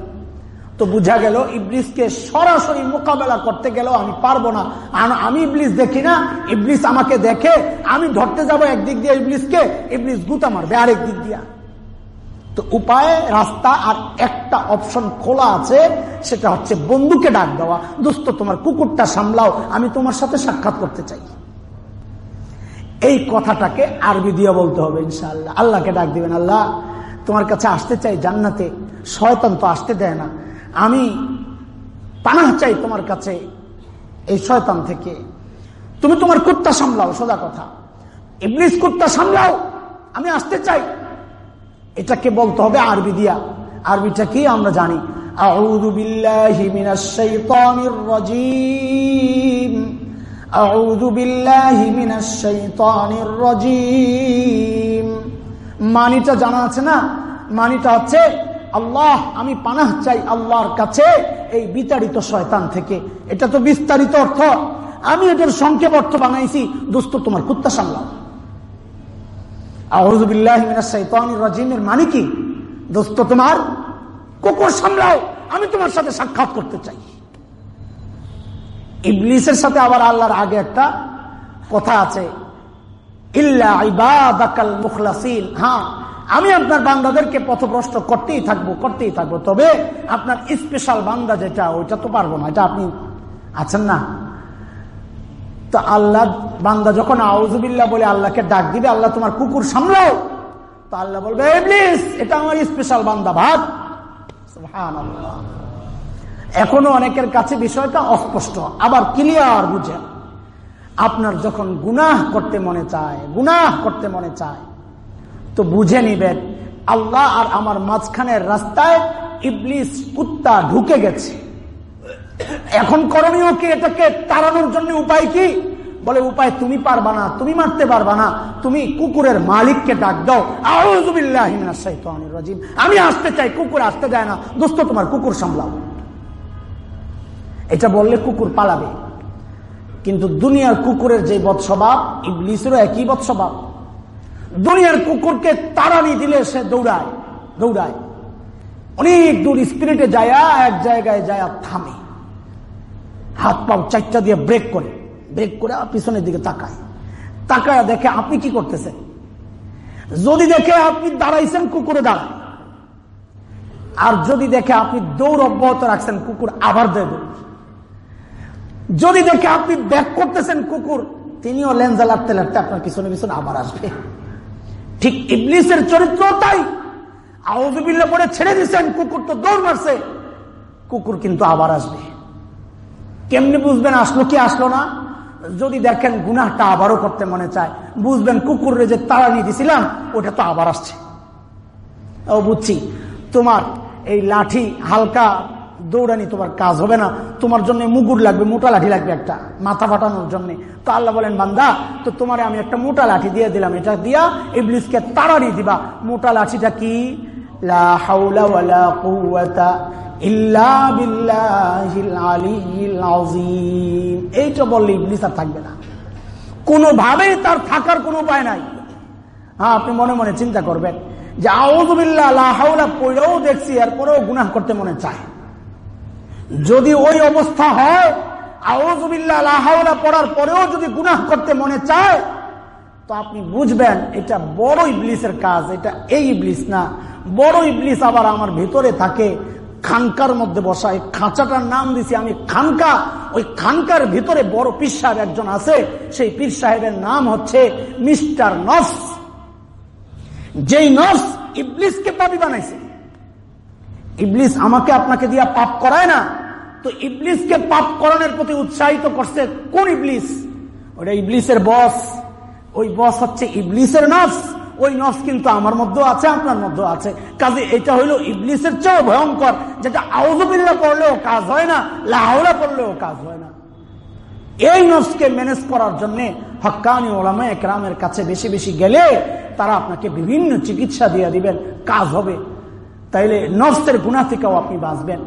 [SPEAKER 1] তো বুঝা গেল ইবলিসকে সরাসরি মোকাবেলা করতে গেলেও আমি পারব না। আমি ইবলিস দেখি না, ইবলিস আমাকে দেখে, আমি ধরতে যাব একদিক দিয়ে ইবলিসকে, ইবলিস গুতা মারবে আরেক দিক দিয়া। তো উপায়, রাস্তা আর একটা অপশন খোলা আছে, সেটা হচ্ছে বন্ধুকে ডাক দেওয়া। দোস্ত, তোমার কুকুরটা সামলাও, আমি তোমার সাথে সাক্ষাৎ করতে চাই। এই কথাটাকে আরবি দিয়ে বলতে হবে ইনশাআল্লাহ। আল্লাহকে ডাক দিবেন, আল্লাহ, তোমার কাছে আসতে চাই জান্নাতে, শয়তান তো আসতে দেয় না। আমি পানাহ চাই তোমার কাছে এই শয়তান থেকে। তুমি তোমার কুত্তা সামলাও, সোজা কথা। ইবলিস কুত্তা সামলাও, আমি আসতে চাই। এটাকে বলতে হবে আরবি দিয়া। আরবিটা কি আমরা জানি? মানিটা জানা আছে না? মানিটা হচ্ছে আল্লাহ, আমি পানাহ চাই আল্লাহর কাছে, এই বিতাড়িত শয়তান থেকে। এটা তো বিস্তারিত অর্থ। আমি এটার সংক্ষেপ অর্থ বানাইছি। দোস্ত, তোমার কুত্তা সামলাও। মানে কুকুর আমি তোমার সাথে সাক্ষাৎ করতে চাই। সাথে আবার আল্লাহর আগে একটা কথা আছে। হ্যাঁ আমি আপনার বান্দাদেরকে পথভ্রষ্ট করতেই থাকব করতেই থাকব। তবে আপনার স্পেশাল বান্দা যেটা, ওইটা তো পারব না, এটা আপনি আছেন না। তো আল্লাহ, বান্দা যখন আউজুবিল্লাহ বলে আল্লাহকে ডাক দিবে, আল্লাহ তোমার কুকুর সামলাও তো আল্লাহ বলবে এটা আমার স্পেশাল বান্দা ভাত এখনও অনেকের কাছে বিষয়টা অস্পষ্ট, আবার ক্লিয়ার বুঝেন। আপনার যখন গুনাহ করতে মনে চায়, গুনাহ করতে মনে চায় তো বুঝে নিবেন আল্লাহ আর আমার মাঝখানের রাস্তায় ইবলিস কুত্তা ঢুকে গেছে। এখন করণীয় কি এটাকে তাড়ানোর জন্য উপায় কি? বলে, উপায় তুমি পারবা না, তুমি মারতে পারবা না, তুমি কুকুরের মালিককে ডাক দাও। আমি আসতে চাই, কুকুর আসতে যায় না। দোস্ত, তোমার কুকুর সামলাও। এটা বললে কুকুর পালাবে। কিন্তু দুনিয়ার কুকুরের যে বৎস্বভাব ইবলিসেরও একই বৎস্বভাব দুনিয়ার কুকুরকে তাড়ানি দিলে সে দৌড়ায় দৌড়ায়। অনেক দূর স্পিরিটে যায়, এক জায়গায় যায় থামে। হাত পাও চারটা দিয়ে ব্রেক করে ব্রেক করে পিছনের দিকে তাকায়। তাকায় দেখে আপনি কি করতেছেন? যদি দেখে আপনি দাঁড়াইছেন, কুকুরে দাঁড়ায়। আর যদি দেখে আপনি দৌড় অব্যাহত রাখছেন, কুকুর আবার দেয় যদি দেখে আপনি ব্যাক করতেছেন, কুকুর, তিনিও লেন্সা লাগতে লাগতে আপনার পিছনে পিছনে আবার আসবে। ঠিক ইবলিসের চরিত্র তাই। আউজবিল্লা পরে ছেড়ে দিচ্ছেন কুকুর তো দৌড় মারছে। কুকুর কিন্তু আবার আসবে। কেমনি বুঝবেন আসলো কি আসলো না? যদি দেখেন গুনাহটা আবারও করতে মনে চায়, বুঝবেন কুকুরে যে তাড়ানি দিছিলাম, ওটা তো আবার আসছে। ও বুঝছি, তোমার এই লাঠি হালকা দৌড়ানি, তোমার কাজ হবে না। তোমার জন্য মুগুর লাগবে, মোটা লাঠি লাগবে একটা, মাথা ফাটানোর জন্য। তো আল্লাহ বলেন, বান্দা, তো তোমার আমি একটা মোটা লাঠি দিয়ে দিলাম। এটা দিয়া ইবলিসকে তাড়ানি দিবা। মোটা লাঠিটা কি? এইটা বললে ইবলিস আর থাকবে না। কোনোভাবেই তার থাকার কোনো উপায় নাই। হ্যাঁ আপনি মনে মনে চিন্তা করবেন যে আউজবিল্লাহাউলা পড়েও দেখছি এরপরেও গুনাহ করতে মনে চায়। যদি ওই অবস্থা হয় আউজবিল্লাহাউলা পড়ার পরেও যদি গুনাহ করতে মনে চায়, তো আপনি বুঝবেন এটা বড় ইবলিসের কাজ, এটা এই ইবলিস না। বড় ইবলিস আবার আমার ভিতরে থাকে, খানকার মধ্যে বসা, এই খাঁচাটার নাম দিছি আমি খানকা। ওই খানকার ভিতরে বড় পীর সাহেব একজন আছে, সেই পীর সাহেবের নাম হচ্ছে মিস্টার নস যেই নস ইবলিসকে পাপি বানাইছে। ইবলিস আমাকে আপনাকে দিয়া পাপ করায় না। তো ইবলিসকে পাপ করানোর প্রতি উৎসাহিত করছে কোন ইবলিস? ওটা ইবলিসের বস। ওই বস হচ্ছে ইবলিসের নস ওই নফস কিন্তু আমার মধ্যে আছে, আপনার মধ্যে আছে। কাজে এটা হইল ইবলিসের চেয়েও ভয়ঙ্কর, যেটা আউজবিল্লা পড়লেও কাজ হয় না লাহৌলা পড়লেও কাজ হয় না। এই নফসকে ম্যানেজ করার জন্য হকানি ওলামা একরামের কাছে বেশি বেশি গেলে তারা আপনাকে বিভিন্ন চিকিৎসা দিয়ে দিবেন, কাজ হবে। তাইলে নফসের গুণা থেকেও আপনি বাঁচবেন।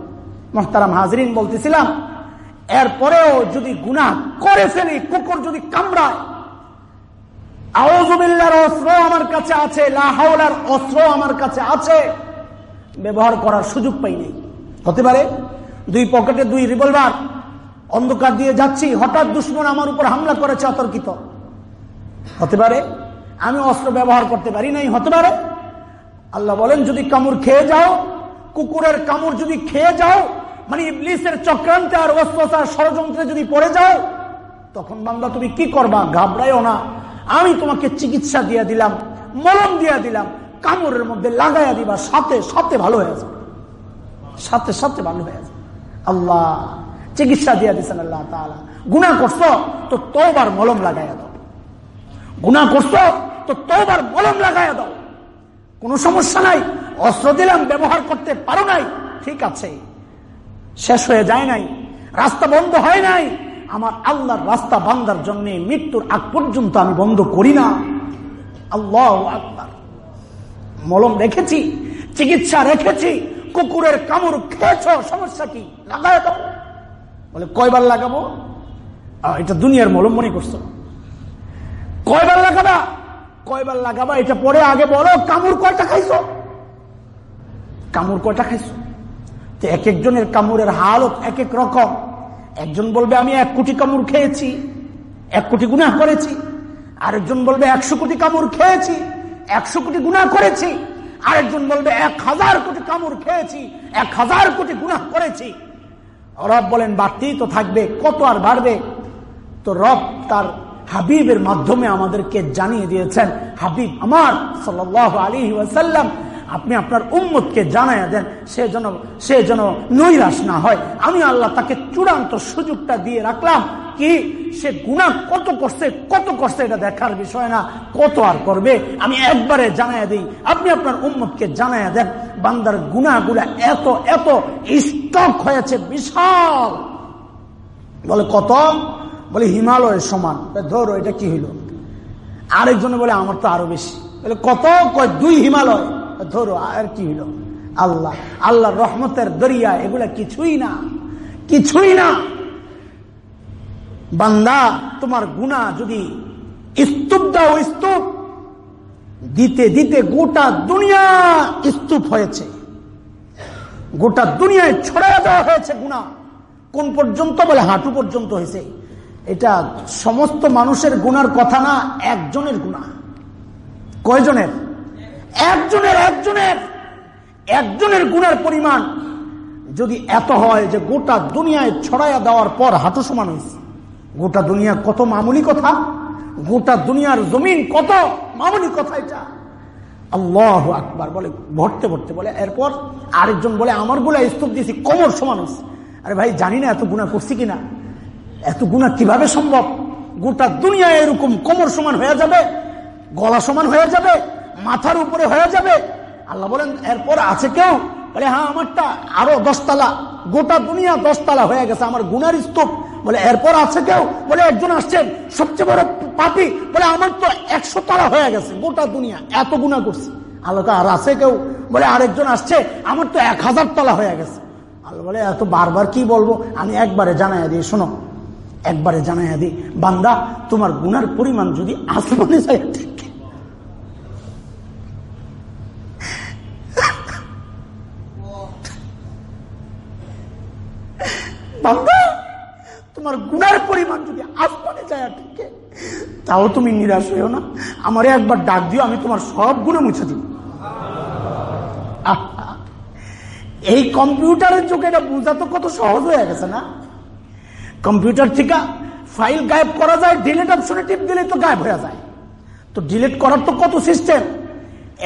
[SPEAKER 1] মোহতারাম হাজরিন বলতেছিলাম, এরপরেও যদি গুণা করে ফেলি, কুকুর যদি কামড়ায় অস্ত্র আমার কাছে আছে লাহাওলার অস্ত্র আমার কাছে আছে, ব্যবহার করার সুযোগ হতে পারে দুই পকেটে দুই অন্ধকার দিয়ে যাচ্ছি, হঠাৎ আমার উপর হামলা করেছে হতে পারে আমি অস্ত্র ব্যবহার করতে পারি নাই, হতে পারে আল্লাহ বলেন, যদি কামড় খেয়ে যাও, কুকুরের কামড় যদি খেয়ে যাও মানে ইবলিসের চক্রান্তে আর অস্ত্রতার ষড়যন্ত্রে যদি পড়ে যাও, তখন বান্দা তুমি কি করবা? ঘাবড়াইও না। আমি তোমাকে চিকিৎসা দিয়ে দিলাম, মলম দিয়ে দিলাম, কামড়ের মধ্যে লাগাইয়া দিবা, সাথে সাথে ভালো হয়ে যাবে। সাথে সাথে ভালো হয়ে যাবে। আল্লাহ, চিকিৎসা দিয়ে দিচ্ছেন আল্লাহ তালা গুণা করছ, তো তোবার মলম লাগাইয়া দাও। গুণা করছ, তো তোবার মলম লাগাইয়া দাও। কোনো সমস্যা নাই। অস্ত্র দিলাম, ব্যবহার করতে পারো নাই। ঠিক আছে। শেষ হয়ে যায় নাই। রাস্তা বন্ধ হয় নাই। আমার আল্লাহর রাস্তা বান্দার জন্য মৃত্যুর আগ পর্যন্ত আমি বন্ধ করি না। আল্লাহ আকবার। মলম রেখেছি, চিকিৎসা রেখেছি, কুকুরের কামড় খেয়েছ, সমস্যা কি? লাগায় দাও। বলে, কয়বার লাগাবো? এটা দুনিয়ার মলম মনে করছ। কয়বার লাগাবা? কয়বার লাগাবা, এটা পরে আগে বলো, কামড় কয়টা খাইছো? কামড় কয়টা খাইছো? তো এক একজনের কামড়ের হালত এক এক রকম। একজন বলবে, আমি এক কোটি কামড় খেয়েছি, এক কোটি গুণা করেছি। আরেকজন বলবে, একশো কোটি কামড় খেয়েছি, একশো কোটি গুণা করেছি। আরেকজন বলবে, এক হাজার কোটি কামড় খেয়েছি, এক হাজার কোটি গুণা করেছি। রব বলেন বাড়তেই তো থাকবে, কত আর বাড়বে? তো রব তার হাবিবের মাধ্যমে আমাদেরকে জানিয়ে দিয়েছেন, হাবিব আমার সাল আলী ওয়াসাল্লাম, আপনি আপনার উম্মতকে জানাইয়া দেন, সে যেন সে যেন নৈরাশ না হয়। আমি আল্লাহ তাকে চূড়ান্ত সুযোগটা দিয়ে রাখলাম কি, সে গুণা কত করছে কত করছে এটা দেখার বিষয় না, কত আর করবে? আমি একবারে জানাইয়া দিই, আপনি আপনার উম্মতকে জানাইয়া দেন, বান্দার গুণাগুলা এত এত স্টক হয়েছে, বিশাল। বলে, কত? বলে হিমালয়ের সমান। ধরো, এটা কি হইল? আরেকজনে বলে, আমার তো আরও বেশি। বলে, কত? কয়, দুই হিমালয়। ধরো, আর কি হইল? আল্লাহ আল্লাহ রহমতের দরিয়া, এগুলা কিছুই না কিছুই না। বান্দা, তোমার গুণা যদি স্তূপ দাও, স্তূপ। দিতে দিতে গোটা দুনিয়া স্তূপ হয়েছে। গোটা দুনিয়ায় ছড়াইয়া দেওয়া হয়েছে গুণা কোন পর্যন্ত? বলে, হাঁটু পর্যন্ত হয়েছে। এটা সমস্ত মানুষের গুনার কথা না, একজনের গুণা কয়জনের? একজনের একজনের। একজনের গুণের পরিমাণ যদি এত হয় যে গোটা দুনিয়ায় ছড়াইয়া দেওয়ার পর হাঁটু সমান গোটা দুনিয়া কত মামুলি কথা? গোটা দুনিয়ার জমিন কত মামুলি কথা এটা? আল্লাহ আকবার বলে, ভরতে ভরতে বলে। এরপর আরেকজন বলে, আমারগুলা স্তূপ দিয়েছি, কমর সমান হয়েছে আরে ভাই, জানি না এত গুণা করছি কিনা। এত গুণা কীভাবে সম্ভব? গোটা দুনিয়া এরকম কোমর সমান হয়ে যাবে, গলা সমান হয়ে যাবে, মাথার উপরে হয়ে যাবে। আল্লাহ বলেন, এরপর আছে কেউ? বলে হ্যাঁ আমারটা আরও দশতলা, গোটা দুনিয়া দশতলা হয়ে গেছে, আমার গুনার স্তূপ। বলে, এরপর আছে কেউ? বলে, একজন আসছেন, সবচেয়ে বড় পাপি। বলে, আমার তো একশো তলা হয়ে গেছে, গোটা দুনিয়া, এত গুণা করছে। আল্লাহ আর আছে কেউ? বলে, আরেকজন আসছে, আমার তো এক হাজার তলা হয়ে গেছে। আল্লাহ বলে, এত বারবার কি বলব? আমি একবারে জানাই দিই, শোনো একবারে জানাই দিই বান্দা, তোমার গুনার পরিমাণ যদি আসমানে যায় তোমার গুনার পরিমাণ যদি আসমানে যায় তাও তুমি নিরাশ হইও না। আমারে একবার ডাক দিও, আমি তোমার সব গুণে মুছে দিব। এই কম্পিউটারের যুগে এটা বোঝা তো কত সহজ হয়ে গেছে না? কম্পিউটার থেকে, ফাইল গায়েব করা যায় ডিলেট অপশনে টিপ দিলে তো গায়েব হয়ে যায়। তো ডিলেট করার তো কত সিস্টেম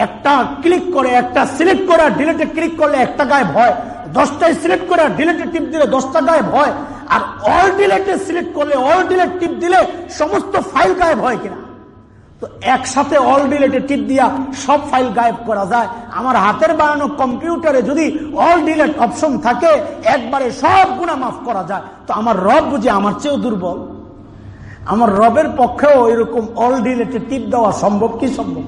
[SPEAKER 1] একটা ক্লিক করে, একটা সিলেক্ট করে ডিলেটে ক্লিক করলে একটা গায়েব হয়। দশটায় সিলেক্ট করে ডিলেটে টিপ দিলে দশটা গায়েব হয়। আর অল ডিলেটে সিলেক্ট করলে অল ডিলেট টিপ দিলে সমস্ত ফাইল গায়েব হয় কিনা? তো একসাথে অল ডিলেটে টিপ দিয়া সব ফাইল গায়েব করা যায়। আমার হাতের বানানো কম্পিউটারে যদি অল ডিলেট অপশন থাকে, একবারে সব গুণা মাফ করা যায়। তো আমার রব বুঝি আমার চেয়েও দুর্বল। আমার রবের পক্ষেও এরকম অল ডিলেটে টিপ দেওয়া সম্ভব কি সম্ভব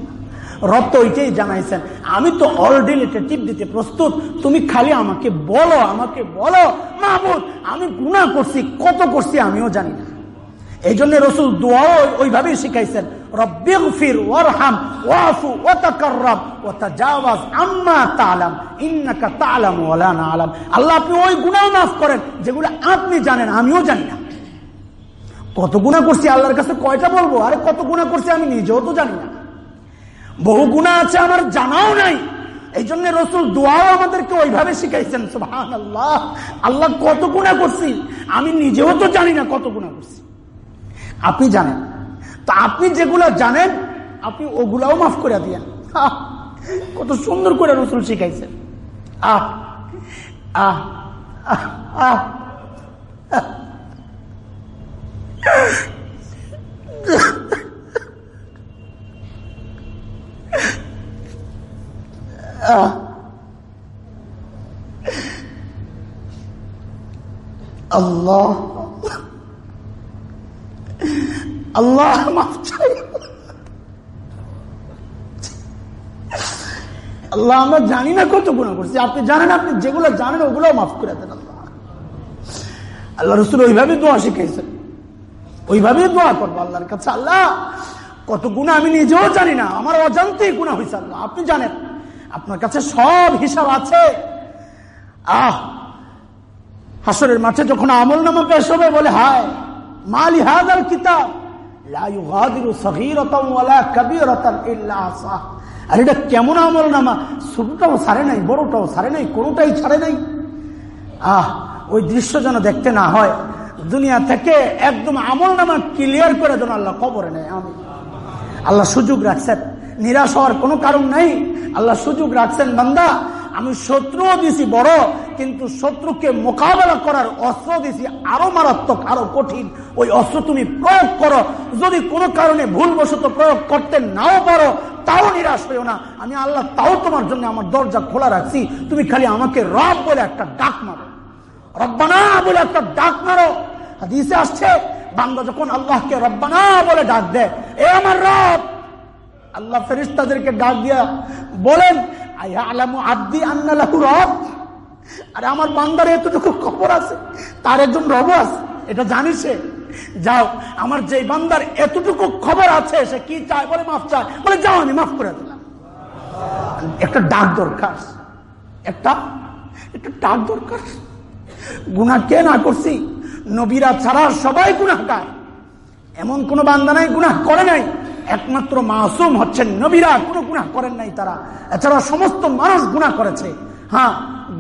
[SPEAKER 1] রব তো ওইটাই জানাইছেন, আমি তো অল ডিলেটে টিপ দিতে প্রস্তুত। তুমি খালি আমাকে বলো আমাকে বলো মাহবুদ আমি গুণা করছি, কত করছি আমিও জানি না। এই জন্য রসুল দোয়াও ওইভাবেই শিখাইছেন। যেগুলো আপনি জানেন, আমিও জানি না। কত গুণা করছি আল্লাহর কাছে কয়টা বলব? আরে কত গুণা করছি আমি নিজেও তো জানি না। বহু গুণা আছে আমার জানাও নাই। এই জন্য রসুল দোয়াও আমাদেরকে ওইভাবে শিখাইছেন আল্লাহ আল্লাহ কত গুণা করছি, আমি নিজেও তো জানি না কত গুণা করছি। আপনি জানেন তা আপনি যেগুলা জানেন, আপনি ওগুলাও মাফ করে দিয়েন। কত সুন্দর করে রসুল শিখাইছেন। আহ আহ। আহ। আল্লাহ আল্লাহ মাফ চাই। আল্লাহ, আমরা জানি না কত গুণা করছি। আপনি জানেন, আপনি যেগুলো জানেন ওগুলো মাফ করে দেন আল্লাহ। আল্লাহ রসুল ওইভাবে দোয়া শিখেছেন ওইভাবে দোয়া করব আল্লাহর কাছে। আল্লাহ, কত গুণা আমি নিজেও জানি না, আমার অজান্তেই গুণা হয়েছে আল্লাহ। আপনি জানেন, আপনার কাছে সব হিসাব আছে। আহ, হাসরের মাঠে যখন আমল নামা পেশ হবে, বলে, হায়, মালি হাজার কিতাব। আর এটা কেমন নামা? নাই নাই, কোনোটাই ছাড়ে নাই। আহ, ওই দৃশ্য যেন দেখতে না হয়। দুনিয়া থেকে একদম আমল নামা ক্লিয়ার করে দেন আল্লাহ, কবরে নেই আমি আল্লাহ সুযোগ রাখছেন। নিরাশ হওয়ার কোনো কারণ নাই। আল্লাহ সুযোগ রাখছেন বান্দা আমি শত্রুও দিছি বড়, কিন্তু শত্রুকে মোকাবেলা করার অস্ত্র দিছি আরও মারাত্মক, আরও কঠিন। ওই অস্ত্র তুমি প্রয়োগ করো। যদি কোনো কারণে ভুলবশত প্রয়োগ করতে নাও পারো, তাও নিরাশ হইও না। আমি আল্লাহ তাও তোমার জন্য আমার দরজা খোলা রাখছি। তুমি খালি আমাকে রব বলে একটা ডাক মারো। রব্বানা বলে একটা ডাক মারো। হাদিসে আসছে, বান্দা যখন আল্লাহকে রব্বানা বলে ডাক দেয়, এ আমার রব! আল্লাহ ফেরিস্তাদেরকে ডাক দিয়া বলেন আব্দি আন্নালাহু রব। আরে আমার বান্দার এতটুকু খবর আছে, তার একজন রব আছে, এটা জানিস যাও, আমার যে বান্দার এতটুকু খবর আছে, সে কি চায় বলে মাফ চায়? বলে, যাও, আমি মাফ করে দিলাম। একটা ডাক দরকার। একটা একটা ডাক দরকার। গুণা কে না করছি? নবীরা ছাড়া সবাই গুণাকার এমন কোন বান্দা নাই, গুনাহ করে নাই। একমাত্র মাসুম হচ্ছেন নবীরা, কোনো গুনাহ করেন নাই তারা। এছাড়া সমস্ত মানুষ গুণা করেছে। হ্যাঁ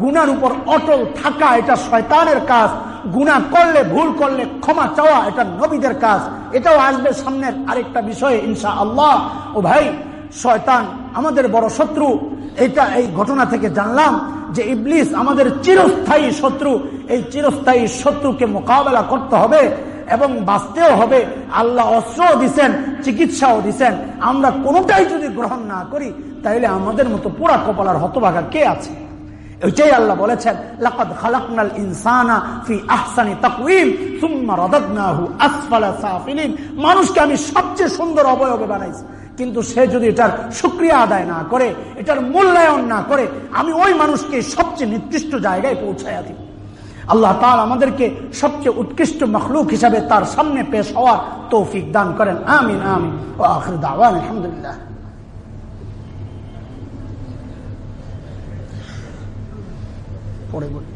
[SPEAKER 1] গুনার উপর অটল থাকা এটা শয়তানের কাজ। গুণা করলে ভুল করলে ক্ষমা চাওয়া এটা নবীদের কাজ। এটাও আসবে সামনের আরেকটা বিষয় ইনশা আল্লাহ ও ভাই, শয়তান আমাদের বড় শত্রু। এটা এই ঘটনা থেকে জানলাম যে ইবলিস আমাদের চিরস্থায়ী শত্রু। এই চিরস্থায়ী শত্রুকে মোকাবেলা করতে হবে। এবং বাঁচতেও হবে। আল্লাহ অস্ত্রও দিছেন, চিকিৎসাও দিছেন। আমরা কোনোটাই যদি গ্রহণ না করি তাহলে আমাদের মতো পুরা কপালার হতভাগা কে আছে? ওইটাই আল্লাহ বলেছেন, লাকাদ খালাকনাল ইনসানা ফি আহসানি তাকওয়িম, সুম্মা মানুষকে আমি সবচেয়ে সুন্দর অবয়বে বানাইছি। কিন্তু সে যদি এটার সুক্রিয়া আদায় না করে, এটার মূল্যায়ন না করে, আমি ওই মানুষকে সবচেয়ে নির্দিষ্ট জায়গায় পৌঁছাইয়া দিই আল্লাহ তার আমাদেরকে সবচেয়ে উৎকৃষ্ট মখলুক হিসাবে তার সামনে পেশ হওয়ার তৌফিক দান করেন আমিন আমিন ও আখির দাওয়ান আলহামদুলিল্লাহ পরে বলি